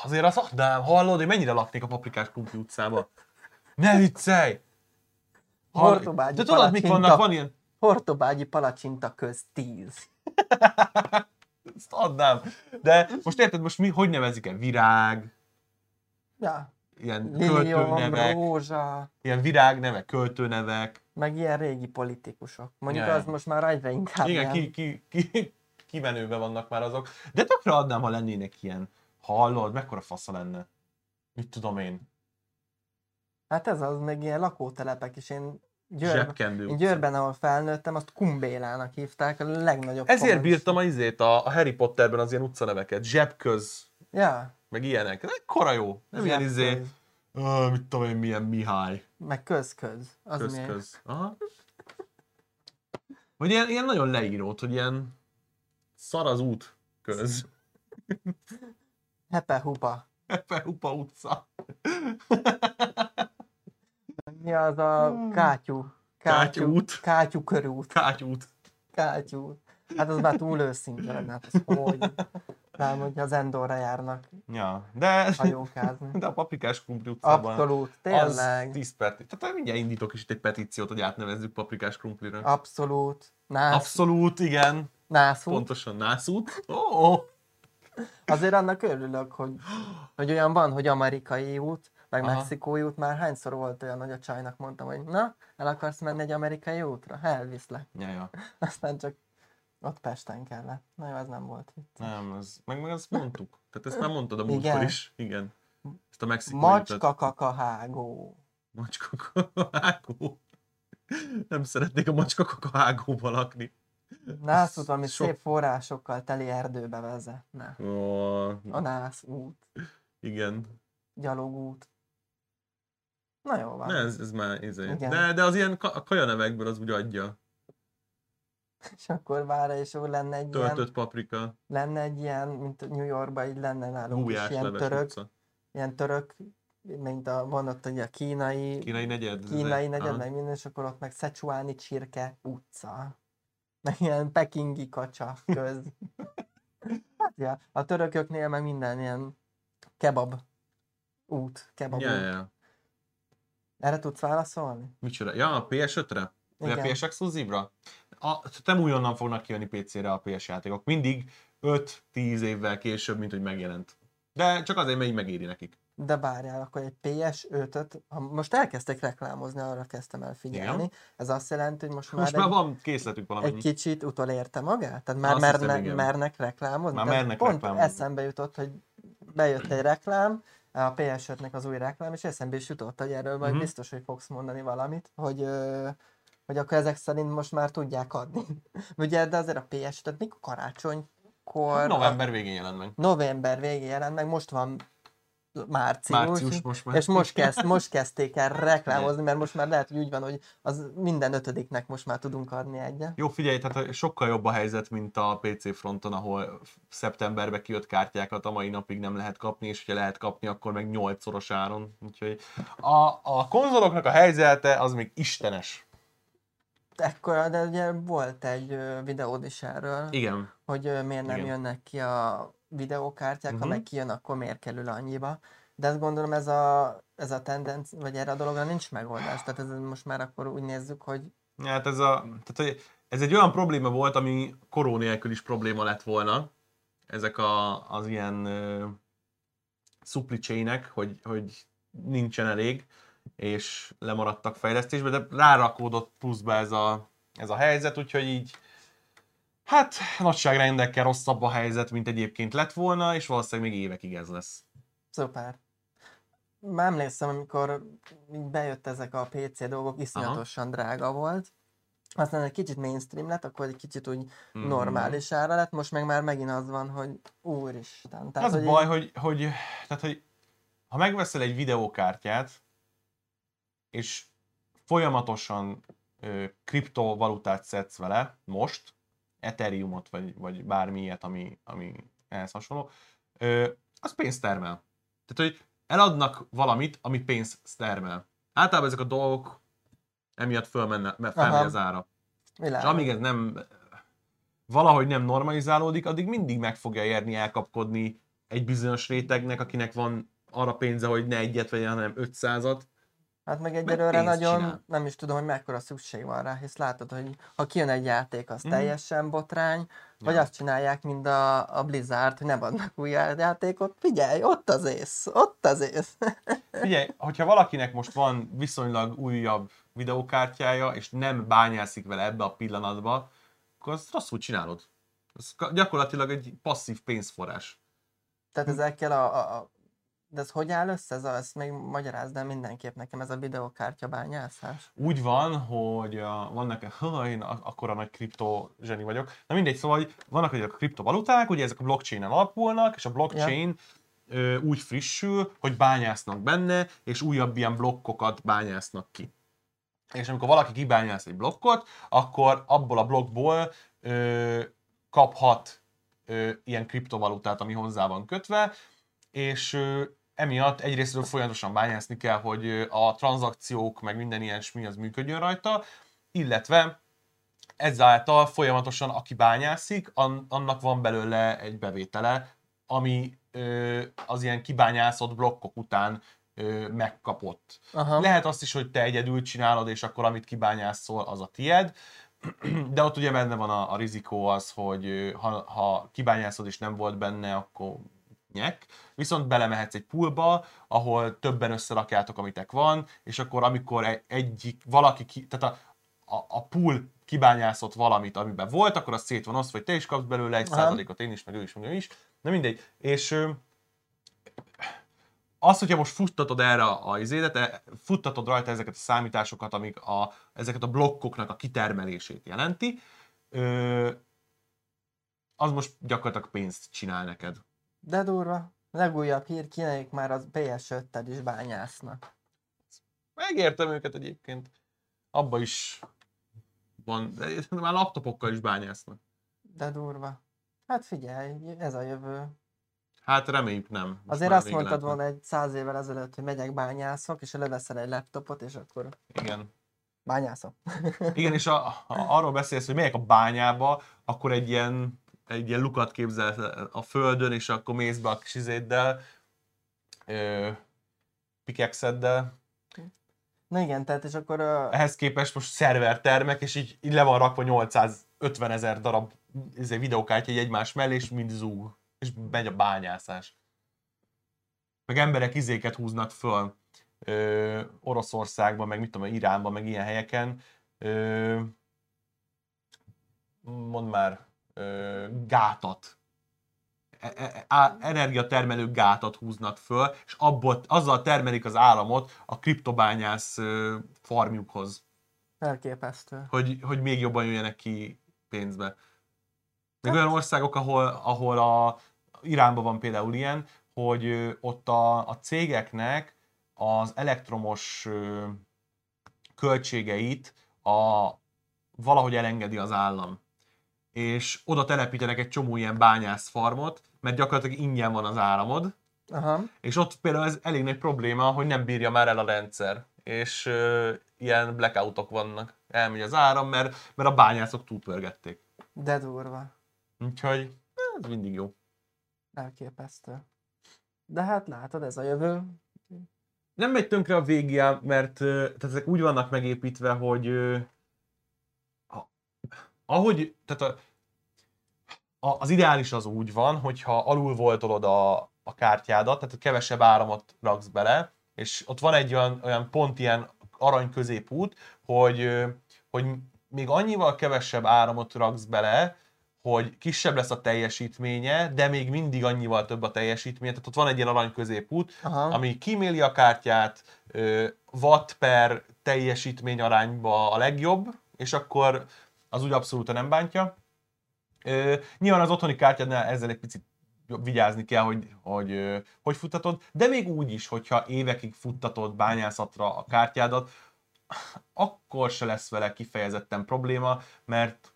A: Azért az adnám, hallod, hogy mennyire laknék a paprikás krumpli utcába. Ne viccelj!
B: Hortobágyi
A: De tudod, mik vannak? Van ilyen,
B: Hortobágyi palacsinta köz 10.
A: ezt adnám. De most érted, most mi, hogy nevezik el? Virág,
B: Ja.
A: ilyen
B: Lilium,
A: költőnevek,
B: rózsa,
A: ilyen virágnevek, költőnevek.
B: meg ilyen régi politikusok. Mondjuk
A: Ja,
B: az most már egyre inkább
A: Igen,
B: ilyen.
A: ki, ki, ki, kivenőben vannak már azok. De tökre adnám, ha lennének ilyen. Hallod, mekkora fasza lenne? Mit tudom én?
B: Hát ez az, meg ilyen lakótelepek is. Én
A: Zsebkendő
B: én. Győrben, ahol felnőttem, azt Kumbélának hívták, a legnagyobb
A: Ezért
B: kommunista-
A: bírtam a izét, a, a Harry Potterben az ilyen utcaneveket. Zsebköz,
B: Ja,
A: meg ilyenek. Ez ekkora jó. Nem ilyen izé, uh, mit tudom én, milyen Mihály.
B: Meg köz-köz. Az
A: Köz,
B: mi?
A: köz. Aha. Vagy ilyen, ilyen nagyon leírót, hogy ilyen szar az út köz.
B: Hepe-hupa.
A: Epehupa utca.
B: Mi az a kátyú?
A: Kátyú út.
B: Kátyú körút.
A: Kátyút.
B: Kátyú. Hát az már túl őszinte lenne, hát az hogy? Nem, hogy az Endorra járnak
A: Ja, de,
B: hajókázni.
A: de a paprikás krumpli utcában
B: Abszolút,
A: az
B: tényleg.
A: 10 perc. Tehát mindjárt indítok is itt egy petíciót, hogy átnevezzük paprikás krumplira.
B: Abszolút. Nász,
A: Abszolút, igen.
B: nászút.
A: Pontosan nászút. Ó, oh,
B: Azért annak örülök, hogy, hogy olyan van, hogy amerikai út, meg
A: Aha.
B: mexikói út, már hányszor volt olyan, hogy a csajnak mondtam, hogy na, el akarsz menni egy amerikai útra? Ha elviszlek.
A: ja, ja.
B: Aztán csak ott Pesten kellett. Na jó, ez nem volt itt.
A: Nem, ez, meg, meg azt mondtuk. Tehát ezt már mondtad a múltkor is. Igen. Ezt a mexikói
B: Macska kakahágó.
A: Macska kakahágó. Nem szeretnék a macska kakahágóba lakni.
B: Nászút, ami
A: Sok-
B: szép forrásokkal teli erdőbe vezetne.
A: Ó,
B: A nász út,
A: igen.
B: gyalogút. Na jó van.
A: Ne, ez, ez már izé. De, de az ilyen ka- kajanevekből az úgy adja.
B: És akkor várja, és úgy lenne egy ilyen,
A: Töltött paprika,
B: lenne egy ilyen, mint New Yorkban, így lenne nálunk is
A: gulyás
B: ilyen török,
A: utca.
B: ilyen török, mint a, van ott ugye a kínai,
A: Kínai negyed.
B: kínai negyed, meg minden, és akkor ott meg Szecsuáni csirke utca. Meg ilyen pekingi kacsa köz. hát ja, a törököknél meg minden ilyen kebab út, kebab
A: Ja,
B: út.
A: ja.
B: Erre tudsz válaszolni?
A: Micsoda? Ja, a PS5-re? Vagy a. PS exkluzívra? A, nem újonnan fognak kijönni PC-re a PS játékok. Mindig 5-10 évvel később, mint hogy megjelent. De csak azért, mert így megéri nekik.
B: De várjál, akkor egy PS5-öt, ha most elkezdtek reklámozni, arra kezdtem el figyelni.
A: Igen.
B: Ez azt jelenti, hogy most már,
A: Most
B: egy,
A: már van készletük
B: egy
A: valamennyi.
B: kicsit utolérte magát? Tehát már merne,
A: igen.
B: mernek reklámozni?
A: Már
B: Tehát
A: mernek
B: Pont
A: reklámozni.
B: eszembe jutott, hogy bejött egy reklám, a PS5-nek az új reklám, és eszembe is jutott, hogy erről majd
A: Mhm.
B: biztos, hogy fogsz mondani valamit, hogy, hogy akkor ezek szerint most már tudják adni. Ugye, de azért a PS5, mikor karácsonykor...
A: November végén jelent meg.
B: november végén jelent meg, most van március,
A: Március most már.
B: és most, kezd, most kezdték el reklámozni, mert most már lehet, hogy úgy van, hogy az minden ötödiknek most már tudunk adni egyet.
A: Jó, figyelj, tehát sokkal jobb a helyzet, mint a PC fronton, ahol szeptemberben kijött kártyákat a mai napig nem lehet kapni, és hogyha lehet kapni, akkor meg 8-szoros áron. Úgyhogy a, a konzoloknak a helyzete az még istenes.
B: Ekkor, de ugye volt egy videód is erről,
A: Igen.
B: hogy miért nem
A: Igen.
B: jönnek ki a videókártyák, ha
A: Mhm.
B: meg kijön, akkor miért kerül annyiba. De azt gondolom ez a, ez a tendenc, vagy erre a dologra nincs megoldás. Tehát ez most már akkor úgy nézzük, hogy
A: Hát ez, a, tehát, hogy ez egy olyan probléma volt, ami koró nélkül is probléma lett volna. Ezek a, az ilyen supply chainek, hogy, hogy nincsen elég, és lemaradtak fejlesztésbe, de rárakódott pluszba ez a, ez a helyzet, úgyhogy így hát nagyságrendekkel rosszabb a helyzet, mint egyébként lett volna, és valószínűleg még évekig ez lesz.
B: Szuper. Már emlékszem, amikor bejött ezek a PC dolgok, iszonyatosan drága volt. Aztán egy kicsit mainstream lett, akkor egy kicsit úgy
A: Mhm.
B: normális ára lett, most meg már megint az van, hogy úristen. Tehát,
A: az
B: hogy
A: baj,
B: így-
A: hogy, hogy, tehát, hogy ha megveszel egy videókártyát, és folyamatosan ö, kriptovalutát szedsz vele, most, Ethereumot, vagy, vagy bármi ilyet, ami, ami ehhez hasonló, ö, az pénzt termel. Tehát, hogy eladnak valamit, ami pénzt termel. Általában ezek a dolgok emiatt fölmenne, felmegy az ára. És
B: világos.
A: amíg ez nem valahogy nem normalizálódik, addig mindig meg fogja érni elkapkodni egy bizonyos rétegnek, akinek van arra pénze, hogy ne egyet vegyen, hanem 500-at.
B: Hát meg
A: Meg
B: egyelőre
A: pénzt
B: nagyon
A: csinál.
B: nem is tudom, hogy mekkora szükség van rá, hisz látod, hogy ha kijön egy játék, az
A: Mhm.
B: teljesen botrány, vagy
A: Ja.
B: azt csinálják, mint a, a Blizzard, hogy nem adnak új játékot. Figyelj, ott az ész, ott az ész.
A: Figyelj, hogyha valakinek most van viszonylag újabb videókártyája, és nem bányászik vele ebbe a pillanatba, akkor azt rosszul csinálod. Ez gyakorlatilag egy passzív pénzforrás.
B: Tehát ezekkel a, a, a de ez hogy áll össze? Ez ezt még magyarázd el mindenképp nekem, ez a videókártya bányászás.
A: Úgy van, hogy a, vannak, ha, én ak- akkora nagy kripto zseni vagyok. Na mindegy, szóval hogy vannak ezek a kriptovaluták, ugye ezek a blockchain-en alapulnak, és a blockchain ö, úgy frissül, hogy bányásznak benne, és újabb ilyen blokkokat bányásznak ki. És amikor valaki kibányász egy blokkot, akkor abból a blokkból ö, kaphat ö, ilyen kriptovalutát, ami hozzá van kötve, és ö, emiatt egyrésztről folyamatosan bányászni kell, hogy a tranzakciók, meg minden ilyesmi az működjön rajta, illetve ezáltal folyamatosan aki bányászik, an- annak van belőle egy bevétele, ami az ilyen kibányászott blokkok után megkapott.
B: Aha.
A: Lehet azt is, hogy te egyedül csinálod, és akkor amit kibányászol, az a tied, de ott ugye benne van a, a rizikó az, hogy ha, ha kibányászod és nem volt benne, akkor nyek. Viszont belemehetsz egy poolba, ahol többen összerakjátok, amitek van, és akkor amikor egy, egyik, valaki, ki, tehát a, a, a pool kibányászott valamit, amiben volt, akkor az szét van osztva, hogy te is kapsz belőle egy
B: Aha.
A: százalékot, én is, meg ő is, meg ő is. Na mindegy. És az, hogyha most futtatod erre a izédet, e- futtatod rajta ezeket a számításokat, amik a, ezeket a blokkoknak a kitermelését jelenti, az most gyakorlatilag pénzt csinál neked.
B: De durva. Legújabb hír, kínaiak már az PS5-tel is bányásznak.
A: Megértem őket egyébként. Abba is van, de már laptopokkal is bányásznak.
B: De durva. Hát figyelj, ez a jövő.
A: Hát reméljük nem. Most
B: Azért azt mondtad
A: lehetne.
B: volna egy száz évvel ezelőtt, hogy megyek bányászok, és leveszel egy laptopot, és akkor
A: Igen.
B: bányászok.
A: Igen, és a, ha arról beszélsz, hogy megyek a bányába, akkor egy ilyen, egy ilyen lukat képzel a földön, és akkor mész be a kis izéddel, pikexeddel.
B: Na igen, tehát és akkor uh,
A: Ehhez képest most szerver termek, és így, így le van rakva 850 ezer darab izé, videókártya egy egymás mellé, és mind zúg. És megy a bányászás. Meg emberek izéket húznak föl ö, Oroszországban, meg mit tudom, Iránban, meg ilyen helyeken. Ö, mondd már, gátat e- e- á- energiatermelő gátat húznak föl, és abból, azzal termelik az áramot a kriptobányász farmjukhoz,
B: Elképesztő.
A: hogy, hogy még jobban jöjjenek ki pénzbe. Még olyan országok, ahol, ahol a Iránban van például ilyen, hogy ott a, a cégeknek az elektromos költségeit a, valahogy elengedi az állam. És oda telepítenek egy csomó ilyen bányászfarmot, mert gyakorlatilag ingyen van az áramod,
B: Aha.
A: és ott például ez elég nagy probléma, hogy nem bírja már el a rendszer, és ö, ilyen blackoutok vannak. Elmegy az áram, mert, mert a bányászok túlpörgették.
B: De durva.
A: Úgyhogy ez mindig jó.
B: Elképesztő. De hát látod, ez a jövő.
A: Nem megy tönkre a VGA, mert tehát ezek úgy vannak megépítve, hogy ahogy, tehát a, a, az ideális az úgy van, hogyha alul voltolod a, a kártyádat, tehát kevesebb áramot raksz bele, és ott van egy olyan, olyan pont ilyen arany középút, hogy, hogy még annyival kevesebb áramot raksz bele, hogy kisebb lesz a teljesítménye, de még mindig annyival több a teljesítménye, tehát ott van egy ilyen arany középút,
B: Aha.
A: ami kiméli a kártyát, watt per teljesítmény arányba a legjobb, és akkor az úgy abszolút nem bántja. Ö, nyilván az otthoni kártyádnál ezzel egy picit vigyázni kell, hogy hogy, ö, hogy futtatod, de még úgy is, hogyha évekig futtatod bányászatra a kártyádat, akkor se lesz vele kifejezetten probléma, mert,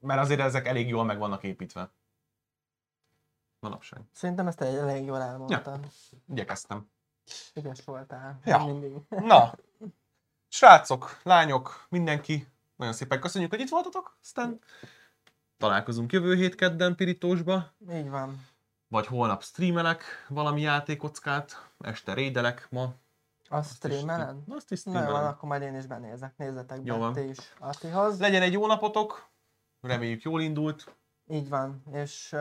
A: mert azért ezek elég jól meg vannak építve. Manapság.
B: Szerintem ezt elég jól elmondtad.
A: Igyekeztem.
B: Ügyes voltál.
A: Ja.
B: Mindig.
A: Na, srácok, lányok, mindenki, nagyon szépen köszönjük, hogy itt voltatok, aztán találkozunk jövő hét kedden Pirítósba,
B: Így van.
A: vagy holnap streamelek valami játékockát, este rédelek ma.
B: Azt streameled?
A: Na, azt is
B: Na jó,
A: streamelem.
B: akkor majd én is benézek. Nézzetek
A: Jó
B: be
A: van.
B: ti is Attihoz.
A: Legyen egy jó napotok, reméljük jól indult.
B: Így van. És uh,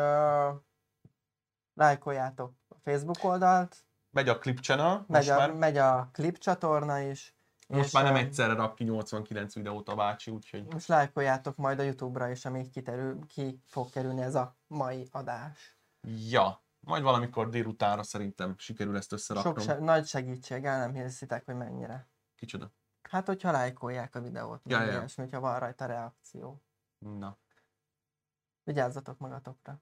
B: lájkoljátok a Facebook oldalt.
A: Megy a Clip Channel,
B: Megy a,
A: már,
B: megy a klip csatorna is.
A: Most már nem egyszerre rak ki 89 videót a bácsi, úgyhogy
B: Most lájkoljátok majd a Youtube-ra is, amíg kiterül, ki fog kerülni ez a mai adás.
A: ja, majd valamikor délutánra szerintem sikerül ezt összeraknom.
B: Sok se- nagy segítség, el nem hiszitek, hogy mennyire.
A: Kicsoda.
B: Hát, hogyha lájkolják a videót, Ja,
A: ja,
B: ilyesmi, hogyha van rajta reakció.
A: Na,
B: Vigyázzatok magatokra.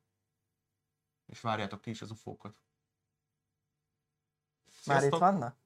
A: és várjátok ti is az ufókat.
B: Már itt
A: Sziasztok!
B: vannak?